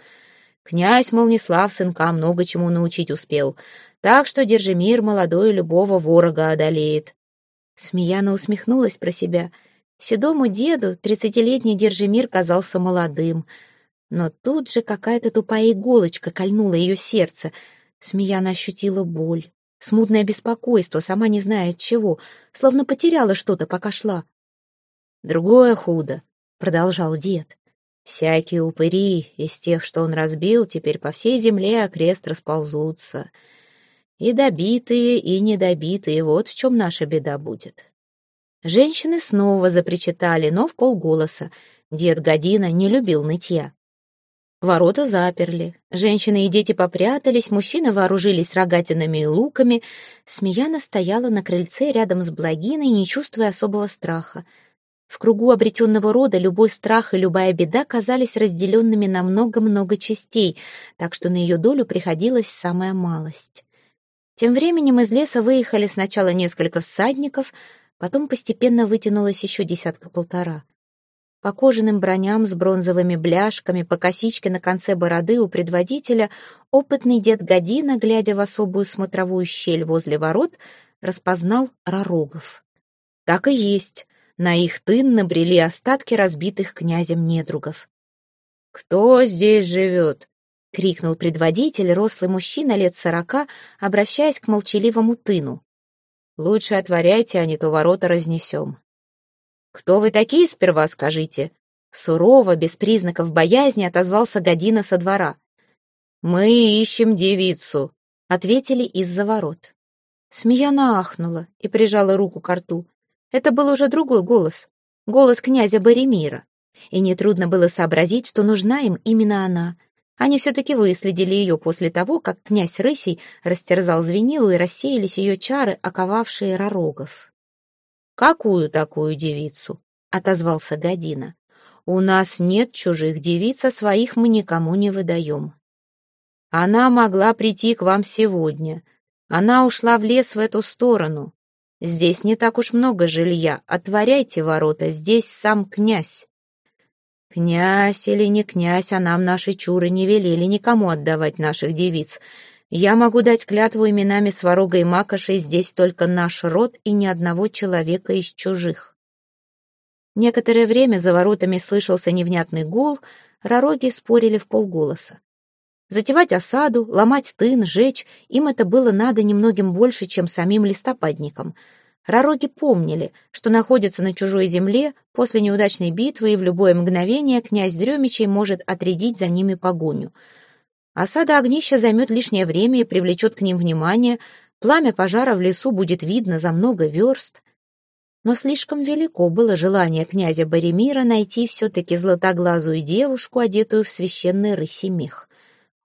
Князь Молнислав сынка много чему научить успел, так что держи мир молодой любого ворога одолеет. Смеяна усмехнулась про себя. Седому деду тридцатилетний Держимир казался молодым. Но тут же какая-то тупая иголочка кольнула ее сердце. Смеяна ощутила боль, смутное беспокойство, сама не зная от чего, словно потеряла что-то, пока шла. «Другое худо», — продолжал дед. «Всякие упыри из тех, что он разбил, теперь по всей земле окрест расползутся». И добитые, и недобитые, вот в чем наша беда будет. Женщины снова запричитали, но в полголоса. Дед Година не любил нытья. Ворота заперли. Женщины и дети попрятались, мужчины вооружились рогатинами и луками. Смеяна стояла на крыльце рядом с Благиной, не чувствуя особого страха. В кругу обретенного рода любой страх и любая беда казались разделенными на много-много частей, так что на ее долю приходилась самая малость. Тем временем из леса выехали сначала несколько всадников, потом постепенно вытянулось еще десятка-полтора. По кожаным броням с бронзовыми бляшками, по косичке на конце бороды у предводителя, опытный дед Година, глядя в особую смотровую щель возле ворот, распознал ророгов. Так и есть, на их тын набрели остатки разбитых князем недругов. «Кто здесь живет?» — крикнул предводитель, рослый мужчина лет сорока, обращаясь к молчаливому тыну. «Лучше отворяйте, а не то ворота разнесем». «Кто вы такие, сперва скажите?» Сурово, без признаков боязни, отозвался Година со двора. «Мы ищем девицу», — ответили из-за ворот. Смеяна ахнула и прижала руку к рту. Это был уже другой голос, голос князя Боремира. И нетрудно было сообразить, что нужна им именно она — они все-таки выследили ее после того, как князь Рысей растерзал звенилу и рассеялись ее чары, оковавшие ророгов. «Какую такую девицу?» — отозвался Година. «У нас нет чужих девиц, а своих мы никому не выдаем. Она могла прийти к вам сегодня. Она ушла в лес в эту сторону. Здесь не так уж много жилья. Отворяйте ворота, здесь сам князь. «Князь или не князь, а нам наши чуры не велели никому отдавать наших девиц. Я могу дать клятву именами Сварога и Макошей, здесь только наш род и ни одного человека из чужих». Некоторое время за воротами слышался невнятный гул, ророги спорили в полголоса. Затевать осаду, ломать тын, жечь — им это было надо немногим больше, чем самим листопадникам. Ророги помнили, что находятся на чужой земле после неудачной битвы, и в любое мгновение князь Дремичей может отрядить за ними погоню. Осада огнища займет лишнее время и привлечет к ним внимание, пламя пожара в лесу будет видно за много верст. Но слишком велико было желание князя Боремира найти все-таки златоглазую девушку, одетую в священный рыси мех.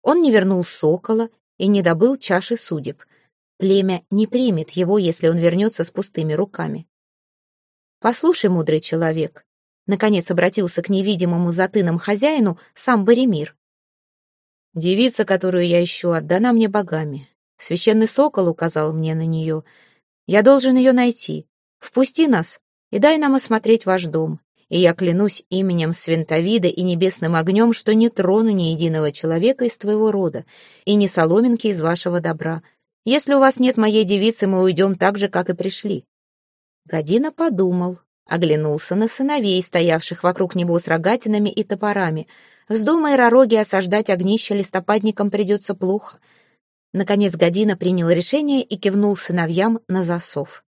Он не вернул сокола и не добыл чаши судеб. Племя не примет его, если он вернется с пустыми руками. «Послушай, мудрый человек», — наконец обратился к невидимому затыном хозяину сам Боремир. «Девица, которую я ищу, отдана мне богами. Священный сокол указал мне на нее. Я должен ее найти. Впусти нас и дай нам осмотреть ваш дом и я клянусь именем Свинтовида и небесным огнем, что не трону ни единого человека из твоего рода и ни соломинки из вашего добра. Если у вас нет моей девицы, мы уйдем так же, как и пришли». Година подумал, оглянулся на сыновей, стоявших вокруг него с рогатинами и топорами. Вздумая ророги осаждать огнище листопадникам придется плохо. Наконец Година принял решение и кивнул сыновьям на засов.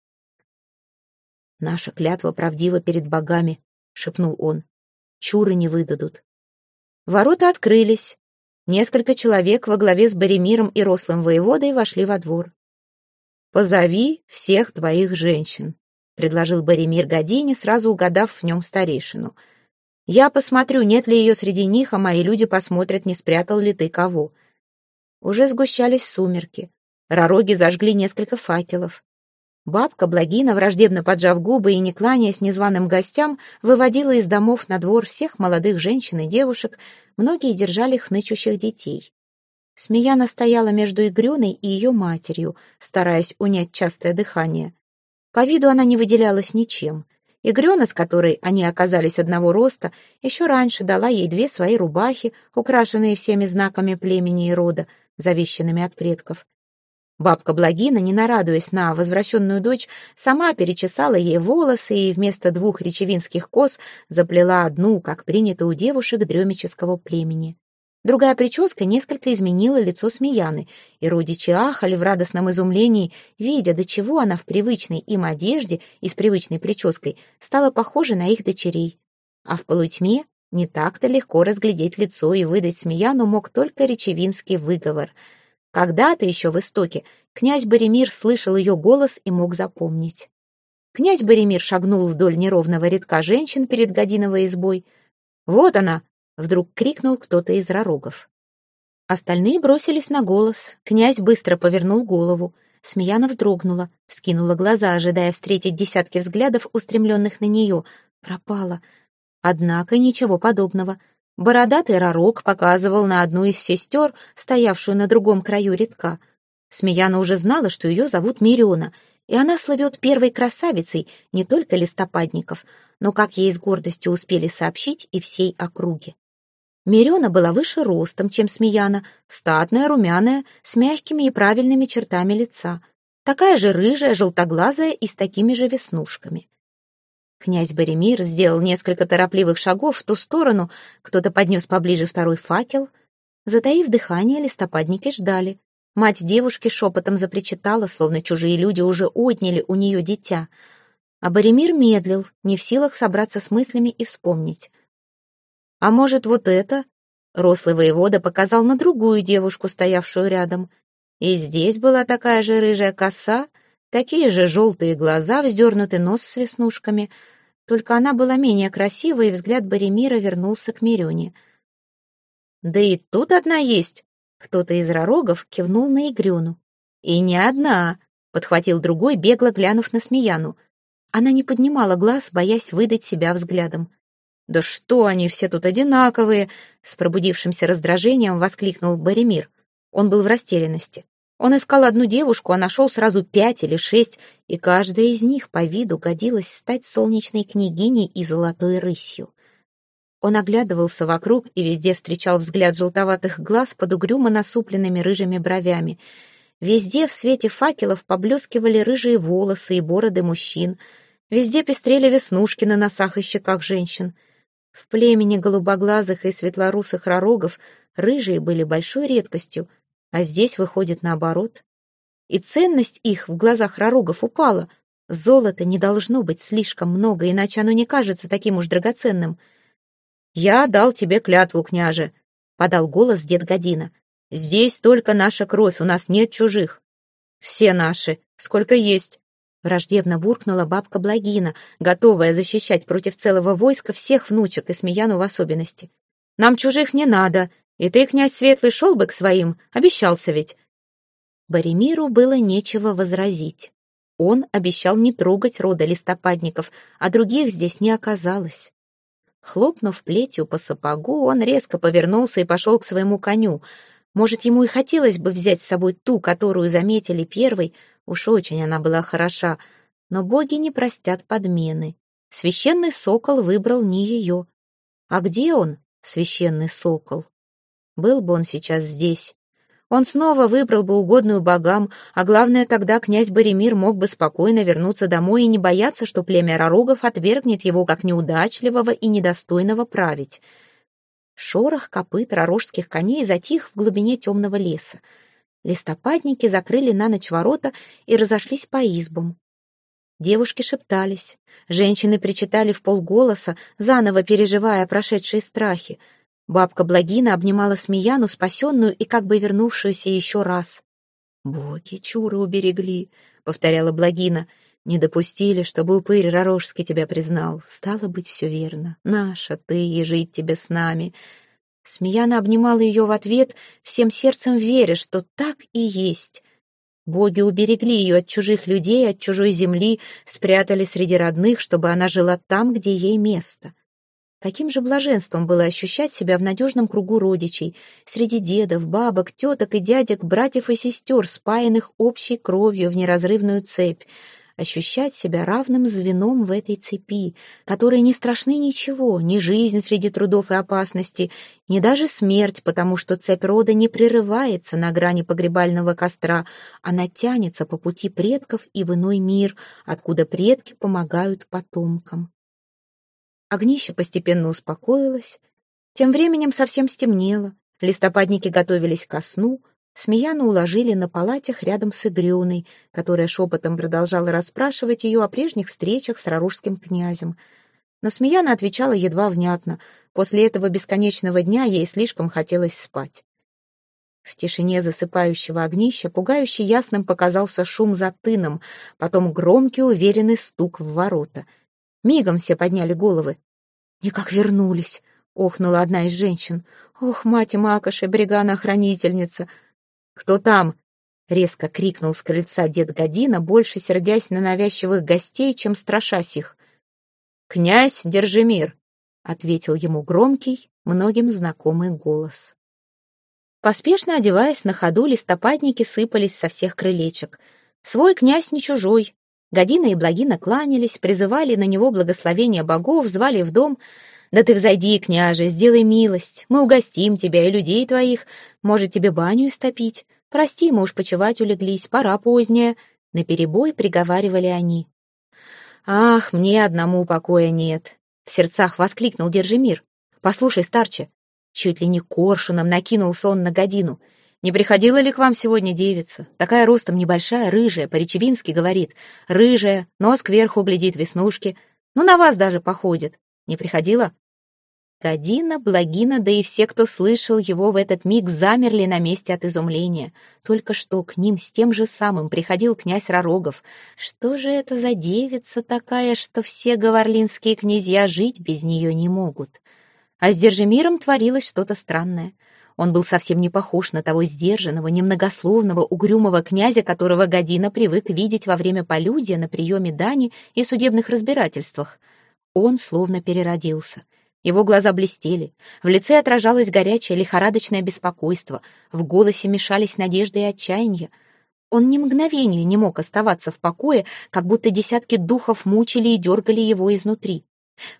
«Наша клятва правдива перед богами», — шепнул он. «Чуры не выдадут». Ворота открылись. Несколько человек во главе с Боремиром и рослым воеводой вошли во двор. «Позови всех твоих женщин», — предложил Боремир Године, сразу угадав в нем старейшину. «Я посмотрю, нет ли ее среди них, а мои люди посмотрят, не спрятал ли ты кого». Уже сгущались сумерки. Ророги зажгли несколько факелов. Бабка Благина, враждебно поджав губы и не кланяясь незваным гостям, выводила из домов на двор всех молодых женщин и девушек, многие держали хнычущих детей. Смеяна стояла между Игрюной и ее матерью, стараясь унять частое дыхание. По виду она не выделялась ничем. Игрена, с которой они оказались одного роста, еще раньше дала ей две свои рубахи, украшенные всеми знаками племени и рода, завещанными от предков. Бабка Благина, не нарадуясь на возвращенную дочь, сама перечесала ей волосы и вместо двух речевинских кос заплела одну, как принято у девушек дремического племени. Другая прическа несколько изменила лицо Смеяны, и родичи ахали в радостном изумлении, видя, до чего она в привычной им одежде и с привычной прической стала похожа на их дочерей. А в полутьме не так-то легко разглядеть лицо и выдать Смеяну мог только речевинский выговор — когда-то еще в истоке князь Боремир слышал ее голос и мог запомнить. Князь Боремир шагнул вдоль неровного рядка женщин перед Годиновой избой. «Вот она!» — вдруг крикнул кто-то из ророгов. Остальные бросились на голос. Князь быстро повернул голову. Смеяна вздрогнула, скинула глаза, ожидая встретить десятки взглядов, устремленных на нее. Пропала. Однако ничего подобного — Бородатый ророк показывал на одну из сестер, стоявшую на другом краю редка. Смеяна уже знала, что ее зовут Мирена, и она слывет первой красавицей не только листопадников, но, как ей с гордостью успели сообщить, и всей округе. Мирена была выше ростом, чем Смеяна, статная, румяная, с мягкими и правильными чертами лица, такая же рыжая, желтоглазая и с такими же веснушками. Князь Боремир сделал несколько торопливых шагов в ту сторону, кто-то поднес поближе второй факел. Затаив дыхание, листопадники ждали. Мать девушки шепотом запричитала, словно чужие люди уже отняли у нее дитя. А Боремир медлил, не в силах собраться с мыслями и вспомнить. «А может, вот это?» Рослый воевода показал на другую девушку, стоявшую рядом. И здесь была такая же рыжая коса, такие же желтые глаза, вздернутый нос с веснушками — только она была менее красива, и взгляд Боремира вернулся к Мирюне. «Да и тут одна есть!» Кто-то из ророгов кивнул на Игрюну. «И не одна!» — подхватил другой, бегло глянув на Смеяну. Она не поднимала глаз, боясь выдать себя взглядом. «Да что они все тут одинаковые!» — с пробудившимся раздражением воскликнул Боремир. Он был в растерянности. Он искал одну девушку, а нашел сразу пять или шесть, и каждая из них по виду годилась стать солнечной княгиней и золотой рысью. Он оглядывался вокруг и везде встречал взгляд желтоватых глаз под угрюмо насупленными рыжими бровями. Везде в свете факелов поблескивали рыжие волосы и бороды мужчин. Везде пестрели веснушки на носах и щеках женщин. В племени голубоглазых и светлорусых ророгов рыжие были большой редкостью, а здесь выходит наоборот. И ценность их в глазах ророгов упала. Золота не должно быть слишком много, иначе оно не кажется таким уж драгоценным. «Я дал тебе клятву, княже», — подал голос дед Година. «Здесь только наша кровь, у нас нет чужих». «Все наши, сколько есть», Враждебно буркнула бабка Благина, готовая защищать против целого войска всех внучек и Смеяну в особенности. «Нам чужих не надо, и ты, князь Светлый, шел бы к своим, обещался ведь». Боремиру было нечего возразить. Он обещал не трогать рода листопадников, а других здесь не оказалось. Хлопнув плетью по сапогу, он резко повернулся и пошел к своему коню. Может, ему и хотелось бы взять с собой ту, которую заметили первой, Уж очень она была хороша, но боги не простят подмены. Священный сокол выбрал не ее. А где он, священный сокол? Был бы он сейчас здесь. Он снова выбрал бы угодную богам, а главное, тогда князь Боремир мог бы спокойно вернуться домой и не бояться, что племя Ророгов отвергнет его как неудачливого и недостойного править. Шорох копыт ророжских коней затих в глубине темного леса. Листопадники закрыли на ночь ворота и разошлись по избам. Девушки шептались, женщины причитали в полголоса, заново переживая прошедшие страхи. Бабка Благина обнимала Смеяну, спасенную и как бы вернувшуюся еще раз. «Боги, чуры уберегли», — повторяла Благина. «Не допустили, чтобы упырь Ророжский тебя признал. Стало быть, все верно. Наша ты и жить тебе с нами. Смеяна обнимала ее в ответ, всем сердцем веря, что так и есть. Боги уберегли ее от чужих людей, от чужой земли, спрятали среди родных, чтобы она жила там, где ей место. Каким же блаженством было ощущать себя в надежном кругу родичей, среди дедов, бабок, теток и дядек, братьев и сестер, спаянных общей кровью в неразрывную цепь — ощущать себя равным звеном в этой цепи, которой не страшны ничего, ни жизнь среди трудов и опасности, ни даже смерть, потому что цепь рода не прерывается на грани погребального костра, она тянется по пути предков и в иной мир, откуда предки помогают потомкам. Огнище постепенно успокоилось, тем временем совсем стемнело, листопадники готовились ко сну — Смеяну уложили на палатях рядом с Игрюной, которая шепотом продолжала расспрашивать ее о прежних встречах с раружским князем. Но Смеяна отвечала едва внятно. После этого бесконечного дня ей слишком хотелось спать. В тишине засыпающего огнища пугающе ясным показался шум за тыном, потом громкий уверенный стук в ворота. Мигом все подняли головы. «Никак вернулись!» — охнула одна из женщин. «Ох, мать Макоши, бригана-хранительница! «Кто там?» — резко крикнул с крыльца дед Година, больше сердясь на навязчивых гостей, чем страшась их. «Князь Держимир», — ответил ему громкий, многим знакомый голос. Поспешно одеваясь на ходу, листопадники сыпались со всех крылечек. Свой князь не чужой. Година и Благина кланялись, призывали на него благословения богов, звали в дом. «Да ты взойди, княже, сделай милость, мы угостим тебя и людей твоих, может, тебе баню истопить? Прости, мы уж почевать улеглись, пора поздняя. Наперебой приговаривали они. «Ах, мне одному покоя нет!» В сердцах воскликнул Держимир. «Послушай, старче!» Чуть ли не коршуном накинулся он на годину. «Не приходила ли к вам сегодня девица? Такая ростом небольшая, рыжая, по-речевински говорит. Рыжая, нос кверху глядит веснушки. Ну, на вас даже походит. Не приходила?» Кадина, Благина, да и все, кто слышал его в этот миг, замерли на месте от изумления. Только что к ним с тем же самым приходил князь Ророгов. Что же это за девица такая, что все говорлинские князья жить без нее не могут? А с Держимиром творилось что-то странное. Он был совсем не похож на того сдержанного, немногословного, угрюмого князя, которого Година привык видеть во время полюдия на приеме дани и судебных разбирательствах. Он словно переродился — его глаза блестели, в лице отражалось горячее лихорадочное беспокойство, в голосе мешались надежды и отчаяние. Он ни мгновения не мог оставаться в покое, как будто десятки духов мучили и дергали его изнутри.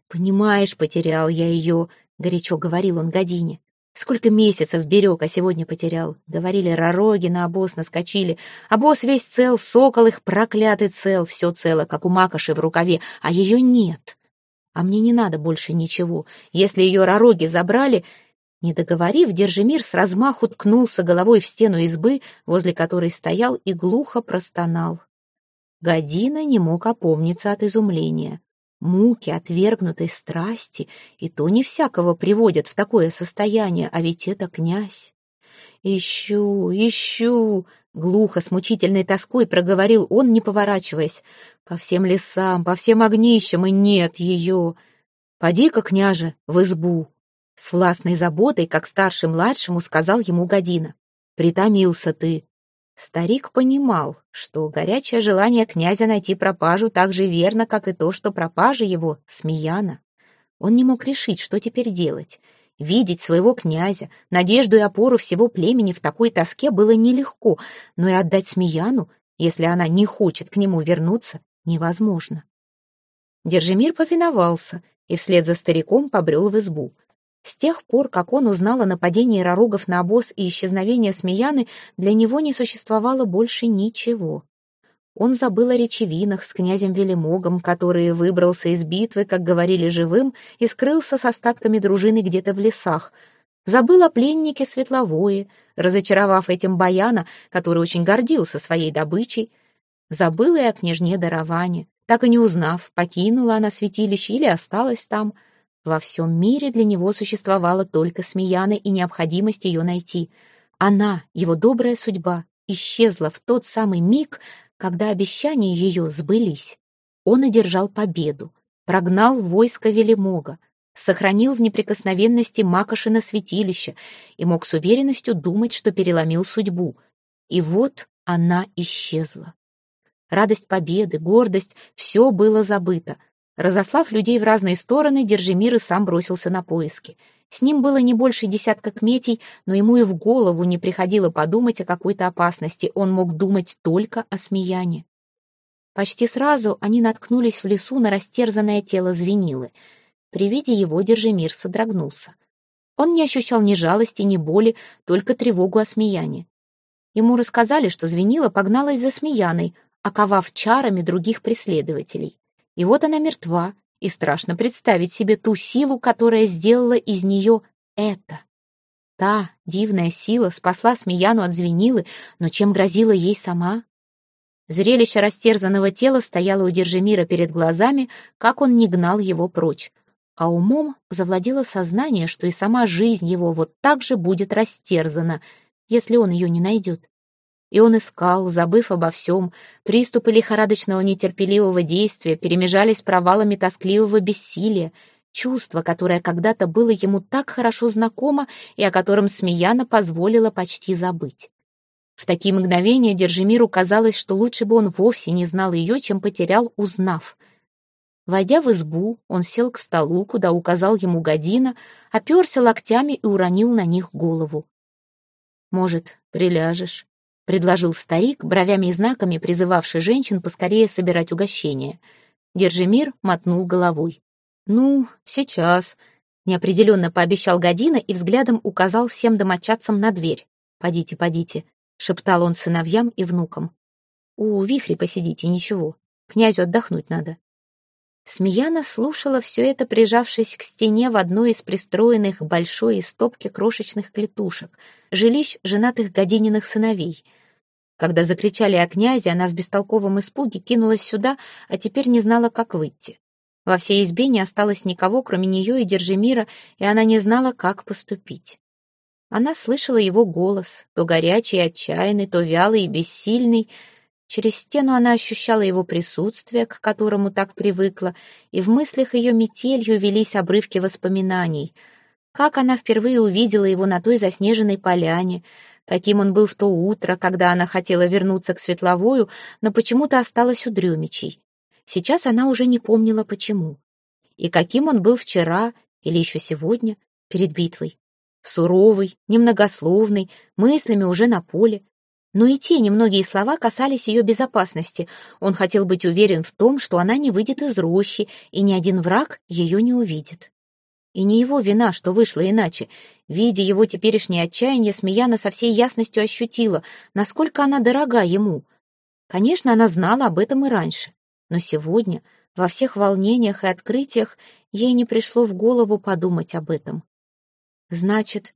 «Понимаешь, потерял я ее», — горячо говорил он Године. Сколько месяцев берег, а сегодня потерял. Говорили, ророги на обоз наскочили. Обоз весь цел, сокол их проклятый цел, все цело, как у макоши в рукаве, а ее нет. А мне не надо больше ничего. Если ее ророги забрали... Не договорив, Держимир с размаху ткнулся головой в стену избы, возле которой стоял, и глухо простонал. Година не мог опомниться от изумления. Муки отвергнутой страсти, и то не всякого приводят в такое состояние, а ведь это князь. «Ищу, ищу!» — глухо, с мучительной тоской проговорил он, не поворачиваясь. «По всем лесам, по всем огнищам, и нет ее! Поди-ка, княже, в избу!» С властной заботой, как старший-младшему, сказал ему Година. «Притомился ты, Старик понимал, что горячее желание князя найти пропажу так же верно, как и то, что пропажа его — Смеяна. Он не мог решить, что теперь делать. Видеть своего князя, надежду и опору всего племени в такой тоске было нелегко, но и отдать Смеяну, если она не хочет к нему вернуться, невозможно. Держимир повиновался и вслед за стариком побрел в избу. С тех пор, как он узнал о нападении ророгов на обоз и исчезновении Смеяны, для него не существовало больше ничего. Он забыл о речевинах с князем Велимогом, который выбрался из битвы, как говорили, живым, и скрылся с остатками дружины где-то в лесах. Забыл о пленнике Светловое, разочаровав этим Баяна, который очень гордился своей добычей. Забыл и о княжне Дароване, так и не узнав, покинула она святилище или осталась там — во всем мире для него существовала только Смеяна и необходимость ее найти. Она, его добрая судьба, исчезла в тот самый миг, когда обещания ее сбылись. Он одержал победу, прогнал войско Велимога, сохранил в неприкосновенности Макошина святилище и мог с уверенностью думать, что переломил судьбу. И вот она исчезла. Радость победы, гордость — все было забыто — Разослав людей в разные стороны, Держимир и сам бросился на поиски. С ним было не больше десятка кметей, но ему и в голову не приходило подумать о какой-то опасности, он мог думать только о смеяне. Почти сразу они наткнулись в лесу на растерзанное тело звенилы. При виде его Держимир содрогнулся. Он не ощущал ни жалости, ни боли, только тревогу о смеяне. Ему рассказали, что звенила погналась за смеяной, оковав чарами других преследователей. И вот она мертва, и страшно представить себе ту силу, которая сделала из нее это. Та дивная сила спасла Смеяну от звенилы, но чем грозила ей сама? Зрелище растерзанного тела стояло у Держимира перед глазами, как он не гнал его прочь. А умом завладело сознание, что и сама жизнь его вот так же будет растерзана, если он ее не найдет. И он искал, забыв обо всем. Приступы лихорадочного нетерпеливого действия перемежались провалами тоскливого бессилия. Чувство, которое когда-то было ему так хорошо знакомо и о котором Смеяна позволила почти забыть. В такие мгновения Держимиру казалось, что лучше бы он вовсе не знал ее, чем потерял, узнав. Войдя в избу, он сел к столу, куда указал ему Година, оперся локтями и уронил на них голову. «Может, приляжешь?» — предложил старик, бровями и знаками призывавший женщин поскорее собирать угощение. Держимир мотнул головой. «Ну, сейчас», — неопределенно пообещал Година и взглядом указал всем домочадцам на дверь. «Подите, подите», — шептал он сыновьям и внукам. «У вихри посидите, ничего. Князю отдохнуть надо». Смеяна слушала все это, прижавшись к стене в одной из пристроенных большой истопки крошечных клетушек, жилищ женатых Годининых сыновей. Когда закричали о князе, она в бестолковом испуге кинулась сюда, а теперь не знала, как выйти. Во всей избе не осталось никого, кроме нее и Держимира, и она не знала, как поступить. Она слышала его голос, то горячий и отчаянный, то вялый и бессильный, Через стену она ощущала его присутствие, к которому так привыкла, и в мыслях ее метелью велись обрывки воспоминаний. Как она впервые увидела его на той заснеженной поляне, каким он был в то утро, когда она хотела вернуться к Светловою, но почему-то осталась у Дремичей. Сейчас она уже не помнила, почему. И каким он был вчера или еще сегодня, перед битвой. Суровый, немногословный, мыслями уже на поле, но и те немногие слова касались ее безопасности. Он хотел быть уверен в том, что она не выйдет из рощи, и ни один враг ее не увидит. И не его вина, что вышло иначе. Видя его теперешнее отчаяние, Смеяна со всей ясностью ощутила, насколько она дорога ему. Конечно, она знала об этом и раньше. Но сегодня, во всех волнениях и открытиях, ей не пришло в голову подумать об этом. Значит,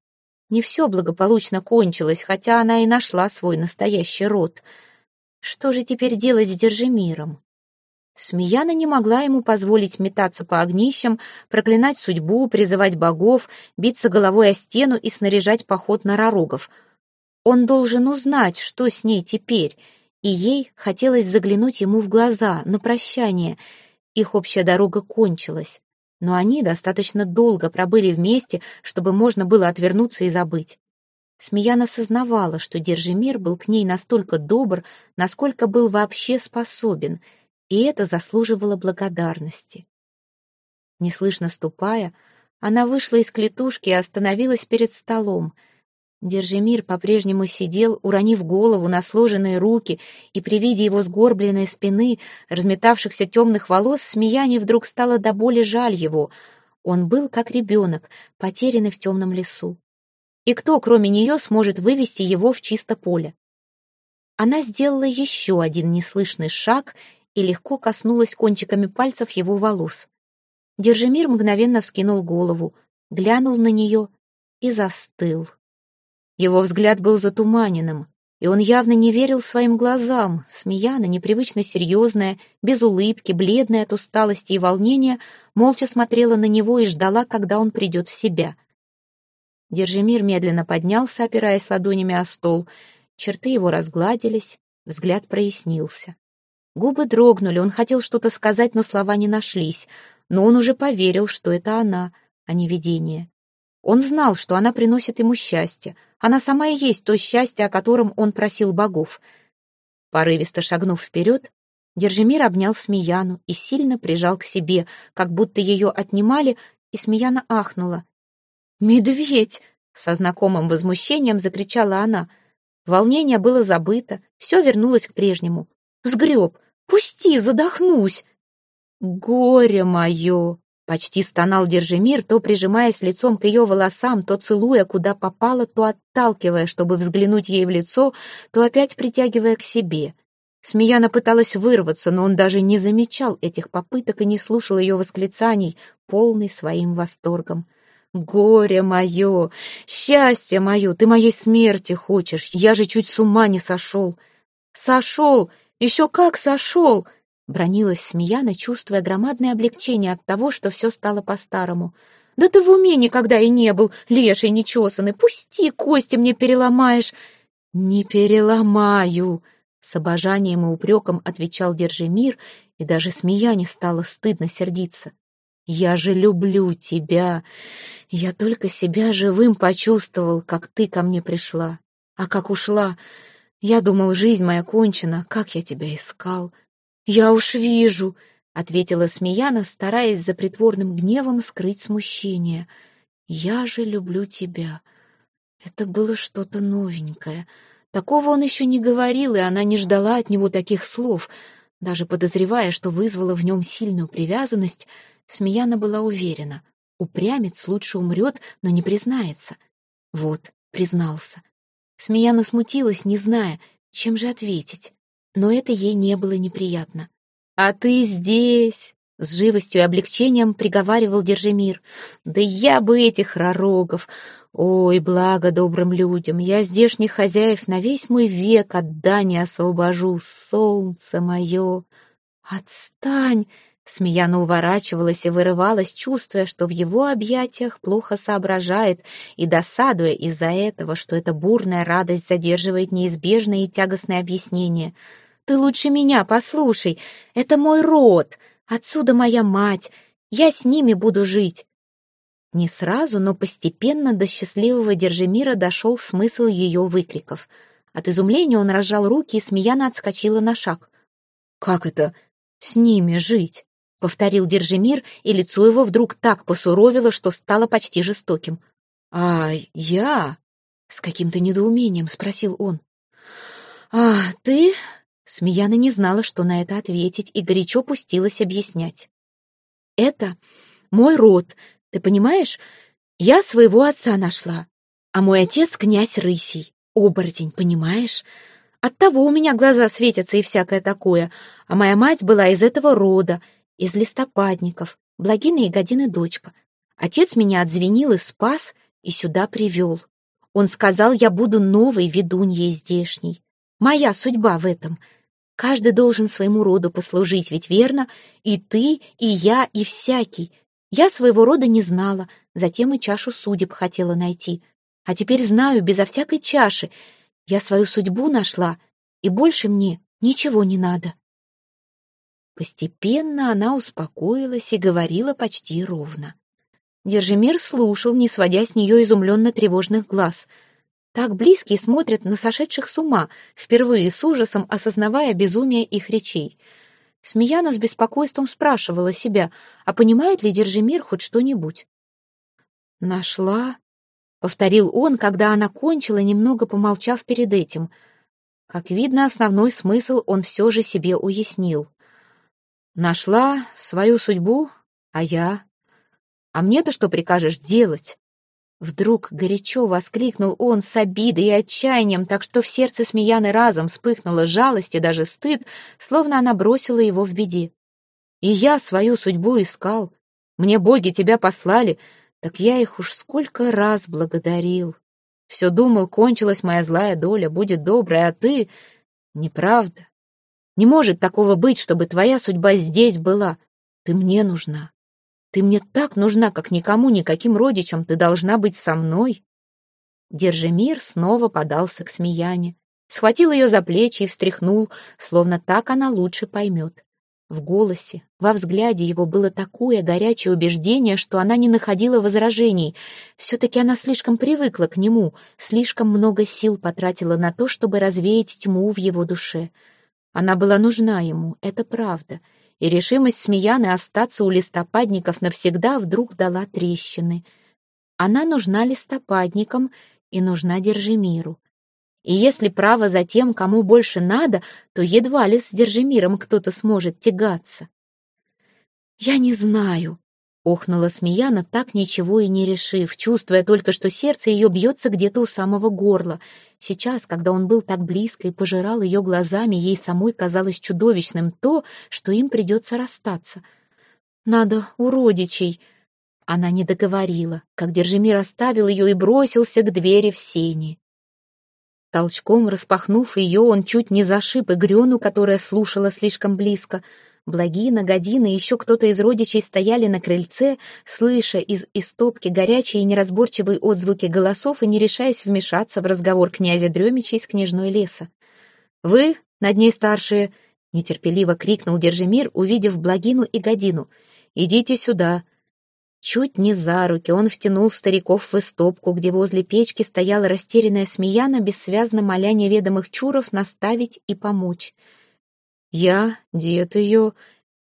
не все благополучно кончилось, хотя она и нашла свой настоящий род. Что же теперь делать с Держимиром? Смеяна не могла ему позволить метаться по огнищам, проклинать судьбу, призывать богов, биться головой о стену и снаряжать поход на ророгов. Он должен узнать, что с ней теперь, и ей хотелось заглянуть ему в глаза на прощание. Их общая дорога кончилась, но они достаточно долго пробыли вместе, чтобы можно было отвернуться и забыть. Смеяна сознавала, что Держимир был к ней настолько добр, насколько был вообще способен — и это заслуживало благодарности. Неслышно ступая, она вышла из клетушки и остановилась перед столом. Держимир по-прежнему сидел, уронив голову на сложенные руки, и при виде его сгорбленной спины, разметавшихся темных волос, Смеяне вдруг стало до боли жаль его. Он был как ребенок, потерянный в темном лесу. И кто, кроме нее, сможет вывести его в чисто поле? Она сделала еще один неслышный шаг и легко коснулась кончиками пальцев его волос. Держимир мгновенно вскинул голову, глянул на нее и застыл. Его взгляд был затуманенным, и он явно не верил своим глазам. Смеяна, непривычно серьезная, без улыбки, бледная от усталости и волнения, молча смотрела на него и ждала, когда он придет в себя. Держимир медленно поднялся, опираясь ладонями о стол. Черты его разгладились, взгляд прояснился. Губы дрогнули, он хотел что-то сказать, но слова не нашлись. Но он уже поверил, что это она, а не видение. Он знал, что она приносит ему счастье. Она сама и есть то счастье, о котором он просил богов. Порывисто шагнув вперед, Держимир обнял Смеяну и сильно прижал к себе, как будто ее отнимали, и Смеяна ахнула. «Медведь!» — со знакомым возмущением закричала она. Волнение было забыто, все вернулось к прежнему. «Сгреб! Пусти, задохнусь!» «Горе мое!» — почти стонал Держимир, то прижимаясь лицом к ее волосам, то целуя, куда попало, то отталкивая, чтобы взглянуть ей в лицо, то опять притягивая к себе. Смеяна пыталась вырваться, но он даже не замечал этих попыток и не слушал ее восклицаний, полный своим восторгом. «Горе мое! Счастье мое! Ты моей смерти хочешь! Я же чуть с ума не сошел!» «Сошел! Еще как сошел!» Бронилась Смеяна, чувствуя громадное облегчение от того, что все стало по-старому. «Да ты в уме никогда и не был, леший нечесанный! Пусти, кости мне переломаешь!» «Не переломаю!» С обожанием и упреком отвечал Держимир, и даже Смеяне стало стыдно сердиться. «Я же люблю тебя! Я только себя живым почувствовал, как ты ко мне пришла. А как ушла, я думал, жизнь моя кончена, как я тебя искал. Я уж вижу, — ответила Смеяна, стараясь за притворным гневом скрыть смущение. Я же люблю тебя. Это было что-то новенькое. Такого он еще не говорил, и она не ждала от него таких слов. Даже подозревая, что вызвала в нем сильную привязанность, Смеяна была уверена. Упрямец лучше умрет, но не признается. Вот, признался. Смеяна смутилась, не зная, чем же ответить. Но это ей не было неприятно. «А ты здесь!» — с живостью и облегчением приговаривал Держимир. «Да я бы этих ророгов! Ой, благо добрым людям! Я здешних хозяев на весь мой век от дани освобожу, солнце мое!» «Отстань!» Смеяна уворачивалась и вырывалась, чувствуя, что в его объятиях плохо соображает, и досадуя из-за этого, что эта бурная радость задерживает неизбежное и тягостное объяснение. «Ты лучше меня послушай, это мой род, отсюда моя мать, я с ними буду жить». Не сразу, но постепенно до счастливого Держимира дошел смысл ее выкриков. От изумления он разжал руки, и Смеяна отскочила на шаг. «Как это с ними жить?» — повторил Держимир, и лицо его вдруг так посуровило, что стало почти жестоким. «А я?» — с каким-то недоумением спросил он. «А ты?» — Смеяна не знала, что на это ответить, и горячо пустилась объяснять. «Это мой род. Ты понимаешь, я своего отца нашла, а мой отец князь Рысий, оборотень, понимаешь? Оттого у меня глаза светятся и всякое такое, а моя мать была из этого рода, из листопадников, Благина и Годины дочка. Отец меня отзвенил и спас, и сюда привел. Он сказал, я буду новой ведуньей здешней. Моя судьба в этом. Каждый должен своему роду послужить, ведь верно? И ты, и я, и всякий. Я своего рода не знала, затем и чашу судеб хотела найти. А теперь знаю, безо всякой чаши. Я свою судьбу нашла, и больше мне ничего не надо. Постепенно она успокоилась и говорила почти ровно. Держимир слушал, не сводя с нее изумленно тревожных глаз. Так близкие смотрят на сошедших с ума, впервые с ужасом осознавая безумие их речей. Смеяна с беспокойством спрашивала себя, а понимает ли Держимир хоть что-нибудь. «Нашла», — повторил он, когда она кончила, немного помолчав перед этим. Как видно, основной смысл он все же себе уяснил. Нашла свою судьбу, а я... А мне-то что прикажешь делать? Вдруг горячо воскликнул он с обидой и отчаянием, так что в сердце Смеяны разом вспыхнула жалость и даже стыд, словно она бросила его в беде. И я свою судьбу искал. Мне боги тебя послали, так я их уж сколько раз благодарил. Все думал, кончилась моя злая доля, будет добрая, а ты... Неправда. Не может такого быть, чтобы твоя судьба здесь была. Ты мне нужна. Ты мне так нужна, как никому, никаким родичам. Ты должна быть со мной. Держимир снова подался к Смеяне, схватил ее за плечи и встряхнул, словно так она лучше поймет. В голосе, во взгляде его было такое горячее убеждение, что она не находила возражений. Все-таки она слишком привыкла к нему, слишком много сил потратила на то, чтобы развеять тьму в его душе. Она была нужна ему, это правда, и решимость Смеяны остаться у листопадников навсегда вдруг дала трещины. Она нужна листопадникам и нужна Держимиру. И если право за тем, кому больше надо, то едва ли с Держимиром кто-то сможет тягаться. «Я не знаю», Охнула Смеяна, так ничего и не решив, чувствуя только, что сердце ее бьется где-то у самого горла. Сейчас, когда он был так близко и пожирал ее глазами, ей самой казалось чудовищным то, что им придется расстаться. «Надо у родичей». Она не договорила, как Держимир оставил ее и бросился к двери в сени. Толчком распахнув ее, он чуть не зашиб Игрену, которая слушала слишком близко — Благина, Година и еще кто-то из родичей стояли на крыльце, слыша из истопки горячие и неразборчивые отзвуки голосов и не решаясь вмешаться в разговор князя Дремича из княжной леса. «Вы, над ней старшие!» — нетерпеливо крикнул Держимир, увидев Благину и Годину. «Идите сюда!» Чуть не за руки он втянул стариков в истопку, где возле печки стояла растерянная смеяна, бессвязно моля неведомых чуров наставить и помочь — «Я, дед ее...»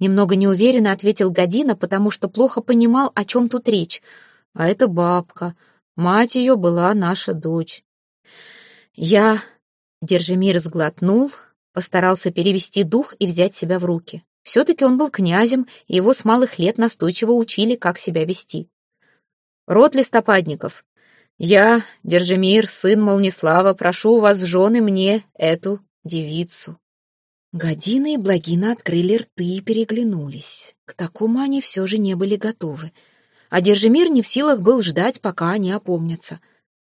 Немного неуверенно ответил Година, потому что плохо понимал, о чем тут речь. А это бабка. Мать ее была наша дочь. Я... Держимир сглотнул, постарался перевести дух и взять себя в руки. Все-таки он был князем, и его с малых лет настойчиво учили, как себя вести. «Род листопадников, я, Держимир, сын Молнислава, прошу вас в жены мне эту девицу». Година и Благина открыли рты и переглянулись. К такому они все же не были готовы. А Держимир не в силах был ждать, пока они опомнятся.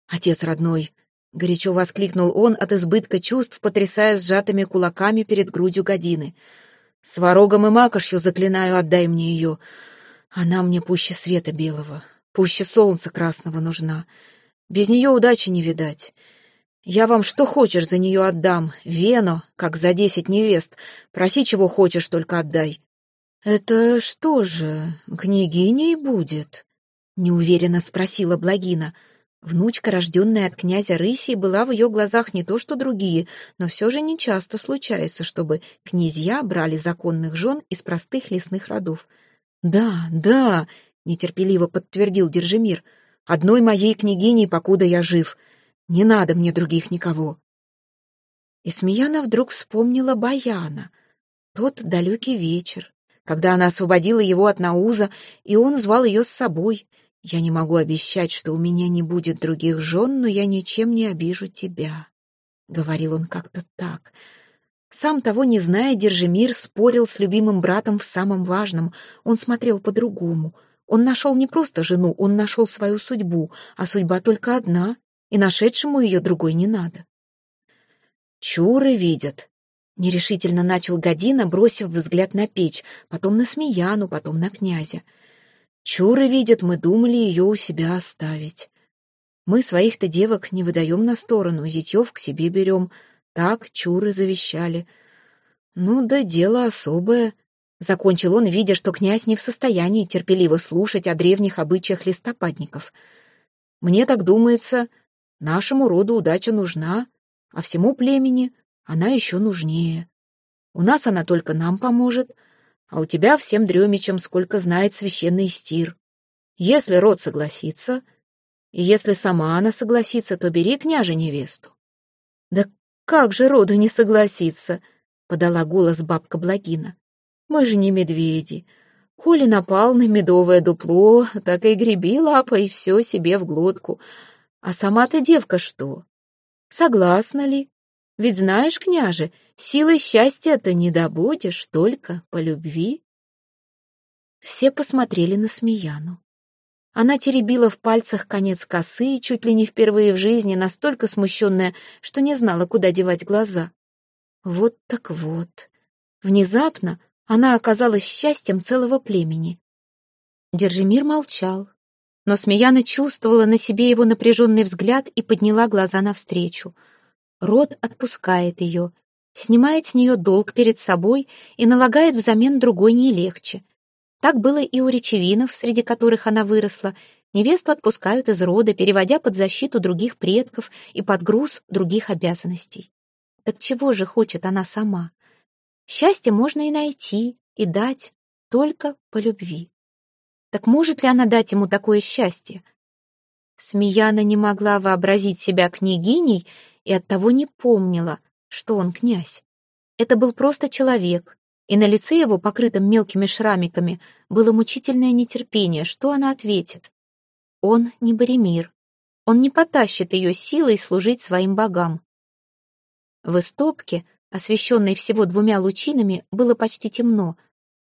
«Отец родной!» — горячо воскликнул он от избытка чувств, потрясая сжатыми кулаками перед грудью Годины. «Сварогом и макошью заклинаю, отдай мне ее. Она мне пуще света белого, пуще солнца красного нужна. Без нее удачи не видать. Я вам что хочешь за нее отдам, Вену, как за десять невест. Проси, чего хочешь, только отдай». «Это что же, княгиней будет?» — неуверенно спросила Благина. Внучка, рожденная от князя Рыси, была в ее глазах не то что другие, но все же нечасто случается, чтобы князья брали законных жен из простых лесных родов. «Да, да», — нетерпеливо подтвердил Держимир, — «одной моей княгиней, покуда я жив. Не надо мне других никого. И Смеяна вдруг вспомнила Баяна. Тот далекий вечер, когда она освободила его от Науза, и он звал ее с собой, Я не могу обещать, что у меня не будет других жен, но я ничем не обижу тебя», — говорил он как-то так. Сам того не зная, Держимир спорил с любимым братом в самом важном. Он смотрел по-другому. Он нашел не просто жену, он нашел свою судьбу, а судьба только одна, и нашедшему ее другой не надо. «Чуры видят», — нерешительно начал Година, бросив взгляд на печь, потом на Смеяну, потом на князя. Чуры видят, мы думали ее у себя оставить. Мы своих-то девок не выдаем на сторону, зятьев к себе берем. Так чуры завещали. Ну да дело особое. Закончил он, видя, что князь не в состоянии терпеливо слушать о древних обычаях листопадников. Мне так думается, нашему роду удача нужна, а всему племени она еще нужнее. У нас она только нам поможет, а у тебя всем дремичам сколько знает священный стир. Если род согласится, и если сама она согласится, то бери княже невесту. Да как же роду не согласиться, подала голос бабка Благина. Мы же не медведи. Коли напал на медовое дупло, так и греби лапой все себе в глотку. А сама-то девка что? Согласна ли? Ведь знаешь, княже, силой счастья-то не добудешь, только по любви. Все посмотрели на Смеяну. Она теребила в пальцах конец косы, чуть ли не впервые в жизни, настолько смущенная, что не знала, куда девать глаза. Вот так вот. Внезапно она оказалась счастьем целого племени. Держимир молчал, но Смеяна чувствовала на себе его напряженный взгляд и подняла глаза навстречу — Род отпускает ее, снимает с нее долг перед собой и налагает взамен другой не легче. Так было и у речевинов, среди которых она выросла. Невесту отпускают из рода, переводя под защиту других предков и под груз других обязанностей. Так чего же хочет она сама? Счастье можно и найти, и дать, только по любви. Так может ли она дать ему такое счастье? Смеяна не могла вообразить себя княгиней и оттого не помнила, что он князь. Это был просто человек, и на лице его, покрытом мелкими шрамиками, было мучительное нетерпение, что она ответит. Он не Боремир, он не потащит ее силой служить своим богам. В истопке, освещенной всего двумя лучинами, было почти темно,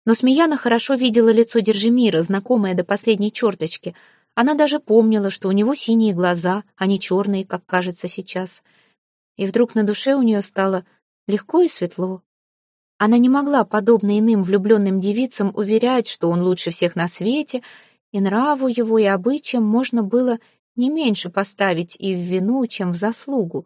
но Смеяна хорошо видела лицо Держимира, знакомое до последней черточки. Она даже помнила, что у него синие глаза, а не черные, как кажется сейчас — и вдруг на душе у нее стало легко и светло. Она не могла, подобно иным влюбленным девицам, уверять, что он лучше всех на свете, и нраву его и обычаям можно было не меньше поставить и в вину, чем в заслугу.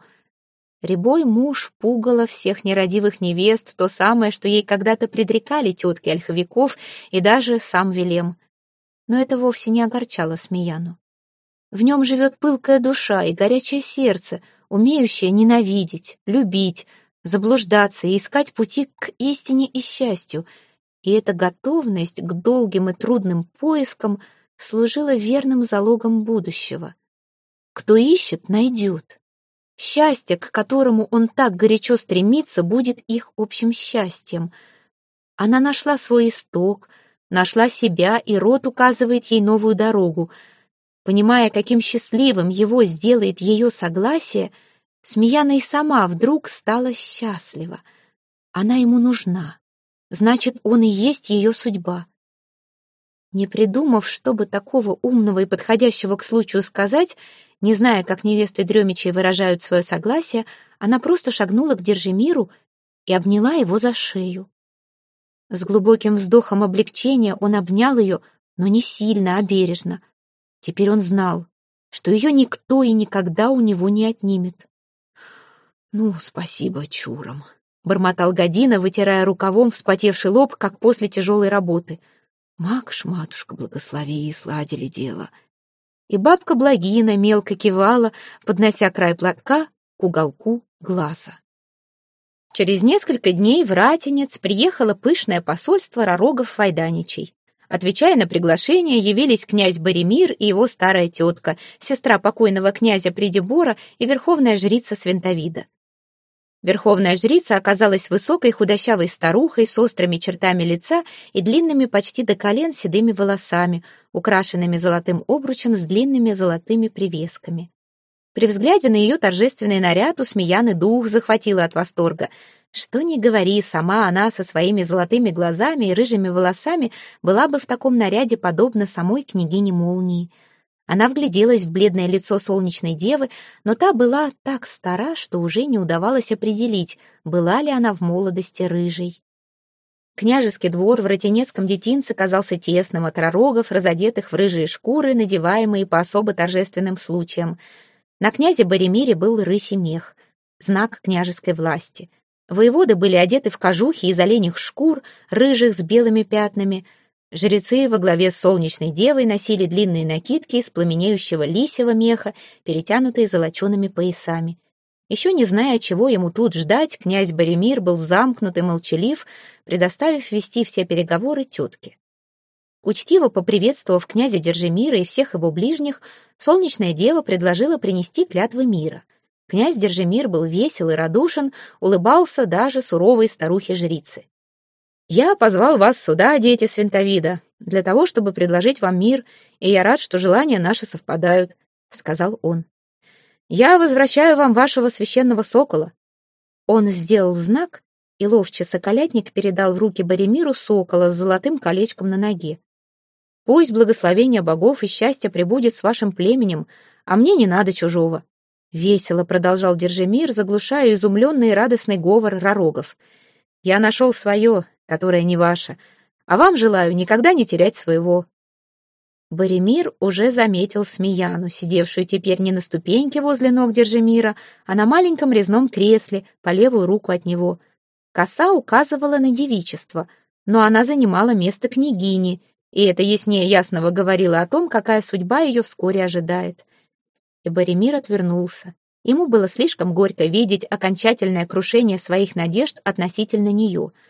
Рябой муж пугала всех нерадивых невест, то самое, что ей когда-то предрекали тетки ольховиков и даже сам Велем. Но это вовсе не огорчало Смеяну. В нем живет пылкая душа и горячее сердце — умеющая ненавидеть, любить, заблуждаться и искать пути к истине и счастью. И эта готовность к долгим и трудным поискам служила верным залогом будущего. Кто ищет, найдет. Счастье, к которому он так горячо стремится, будет их общим счастьем. Она нашла свой исток, нашла себя, и род указывает ей новую дорогу. Понимая, каким счастливым его сделает ее согласие, Смеяна и сама вдруг стала счастлива. Она ему нужна. Значит, он и есть ее судьба. Не придумав, чтобы такого умного и подходящего к случаю сказать, не зная, как невесты Дремичей выражают свое согласие, она просто шагнула к Держимиру и обняла его за шею. С глубоким вздохом облегчения он обнял ее, но не сильно, а бережно. Теперь он знал, что ее никто и никогда у него не отнимет. «Ну, спасибо чурам», — бормотал Година, вытирая рукавом вспотевший лоб, как после тяжелой работы. «Макш, матушка, благослови, и сладили дело». И бабка Благина мелко кивала, поднося край платка к уголку глаза. Через несколько дней в Ратинец приехало пышное посольство Ророгов-Файданичей. Отвечая на приглашение, явились князь Боремир и его старая тетка, сестра покойного князя Придебора и верховная жрица Свентовида. Верховная жрица оказалась высокой худощавой старухой с острыми чертами лица и длинными почти до колен седыми волосами, украшенными золотым обручем с длинными золотыми привесками. При взгляде на ее торжественный наряд у Смеяны дух захватило от восторга. Что ни говори, сама она со своими золотыми глазами и рыжими волосами была бы в таком наряде подобна самой княгине Молнии — она вгляделась в бледное лицо солнечной девы, но та была так стара, что уже не удавалось определить, была ли она в молодости рыжей. Княжеский двор в Ротенецком детинце казался тесным от ророгов, разодетых в рыжие шкуры, надеваемые по особо торжественным случаям. На князе Боремире был рысий мех, знак княжеской власти. Воеводы были одеты в кожухи из оленьих шкур, рыжих с белыми пятнами — Жрецы во главе с солнечной девой носили длинные накидки из пламенеющего лисьего меха, перетянутые золочеными поясами. Еще не зная, чего ему тут ждать, князь Боремир был замкнут и молчалив, предоставив вести все переговоры тетке. Учтиво поприветствовав князя Держимира и всех его ближних, солнечная дева предложила принести клятвы мира. Князь Держимир был весел и радушен, улыбался даже суровой старухе-жрице. «Я позвал вас сюда, дети Свинтовида, для того, чтобы предложить вам мир, и я рад, что желания наши совпадают», — сказал он. «Я возвращаю вам вашего священного сокола». Он сделал знак, и ловчий соколятник передал в руки Боремиру сокола с золотым колечком на ноге. «Пусть благословение богов и счастье пребудет с вашим племенем, а мне не надо чужого». Весело продолжал Держимир, заглушая изумленный и радостный говор ророгов. «Я нашел свое, которая не ваша, а вам желаю никогда не терять своего». Боремир уже заметил Смеяну, сидевшую теперь не на ступеньке возле ног Держимира, а на маленьком резном кресле по левую руку от него. Коса указывала на девичество, но она занимала место княгини, и это яснее ясного говорило о том, какая судьба ее вскоре ожидает. И Боремир отвернулся. Ему было слишком горько видеть окончательное крушение своих надежд относительно нее —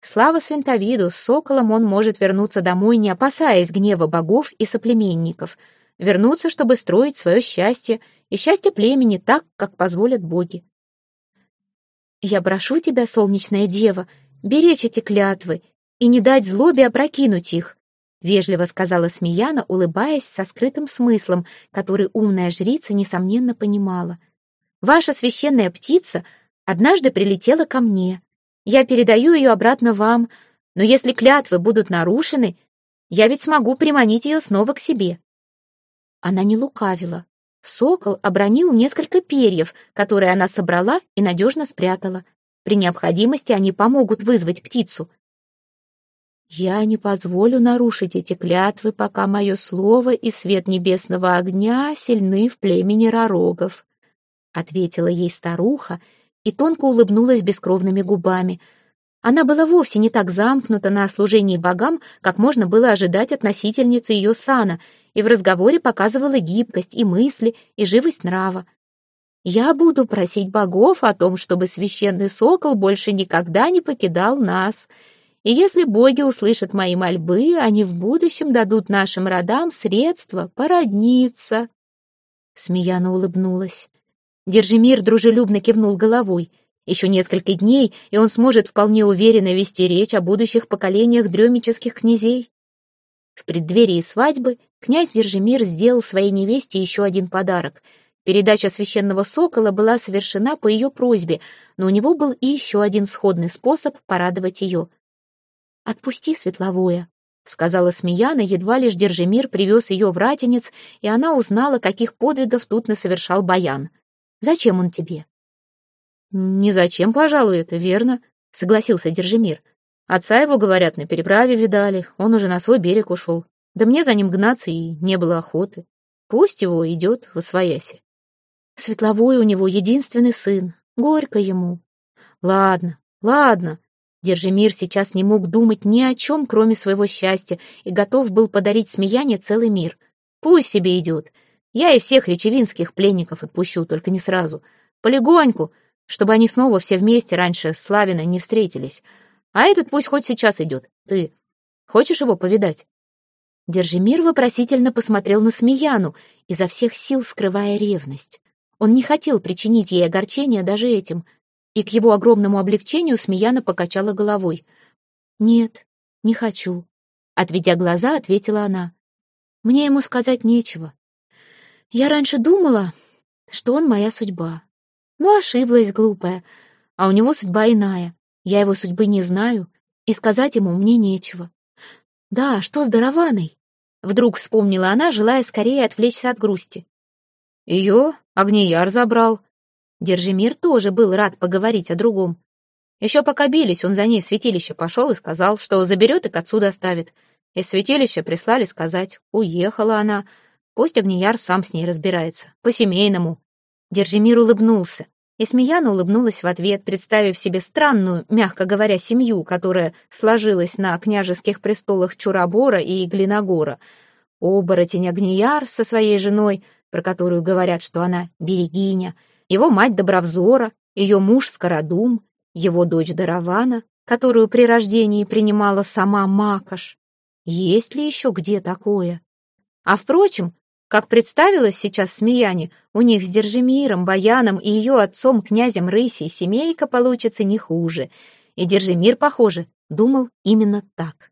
Слава Свинтовиду, с соколом он может вернуться домой, не опасаясь гнева богов и соплеменников. Вернуться, чтобы строить свое счастье и счастье племени так, как позволят боги. «Я прошу тебя, солнечная дева, беречь эти клятвы и не дать злобе опрокинуть их», вежливо сказала Смеяна, улыбаясь со скрытым смыслом, который умная жрица, несомненно, понимала. «Ваша священная птица однажды прилетела ко мне». Я передаю ее обратно вам, но если клятвы будут нарушены, я ведь смогу приманить ее снова к себе». Она не лукавила. Сокол обронил несколько перьев, которые она собрала и надежно спрятала. При необходимости они помогут вызвать птицу. «Я не позволю нарушить эти клятвы, пока мое слово и свет небесного огня сильны в племени ророгов», — ответила ей старуха, — и тонко улыбнулась бескровными губами. Она была вовсе не так замкнута на служении богам, как можно было ожидать от носительницы ее сана, и в разговоре показывала гибкость и мысли, и живость нрава. «Я буду просить богов о том, чтобы священный сокол больше никогда не покидал нас», и если боги услышат мои мольбы, они в будущем дадут нашим родам средства породниться. Смеяна улыбнулась. Держимир дружелюбно кивнул головой. Еще несколько дней, и он сможет вполне уверенно вести речь о будущих поколениях дремических князей. В преддверии свадьбы князь Держимир сделал своей невесте еще один подарок. Передача священного сокола была совершена по ее просьбе, но у него был и еще один сходный способ порадовать ее. «Отпусти светловое», — сказала Смеяна, едва лишь Держимир привез ее в Ратинец, и она узнала, каких подвигов тут насовершал Баян. Зачем он тебе?» «Не зачем, пожалуй, это верно», — согласился Держимир. «Отца его, говорят, на переправе видали, он уже на свой берег ушел. Да мне за ним гнаться и не было охоты. Пусть его идет в освояси. Светловой у него единственный сын, горько ему. Ладно, ладно». Держимир сейчас не мог думать ни о чем, кроме своего счастья, и готов был подарить смеяние целый мир. Пусть себе идет. Я и всех речевинских пленников отпущу, только не сразу. Полегоньку, чтобы они снова все вместе раньше с Славиной не встретились. А этот пусть хоть сейчас идет. Ты хочешь его повидать?» Держимир вопросительно посмотрел на Смеяну, изо всех сил скрывая ревность. Он не хотел причинить ей огорчения даже этим. и к его огромному облегчению Смеяна покачала головой. «Нет, не хочу», — отведя глаза, ответила она. «Мне ему сказать нечего. Я раньше думала, что он моя судьба. Но ошиблась, глупая, а у него судьба иная. Я его судьбы не знаю, и сказать ему мне нечего. Да, что с Дарованой? Вдруг вспомнила она, желая скорее отвлечься от грусти. Ее Огнияр забрал. Держимир тоже был рад поговорить о другом. Еще пока бились, он за ней в святилище пошел и сказал, что заберет и к отцу доставит. Из святилища прислали сказать, уехала она. Пусть Огнияр сам с ней разбирается, по-семейному. Держимир улыбнулся. И Смеяна улыбнулась в ответ, представив себе странную, мягко говоря, семью, которая сложилась на княжеских престолах Чурабора и Глиногора. Оборотень Огнияр со своей женой, про которую говорят, что она берегиня, его мать Добровзора, ее муж Скородум, его дочь Даравана, которую при рождении принимала сама Макаш. Есть ли еще где такое? А впрочем, как представилось сейчас Смеяне, у них с Держимиром, Баяном и ее отцом, князем Рыси, семейка получится не хуже. И Держимир, похоже, думал именно так.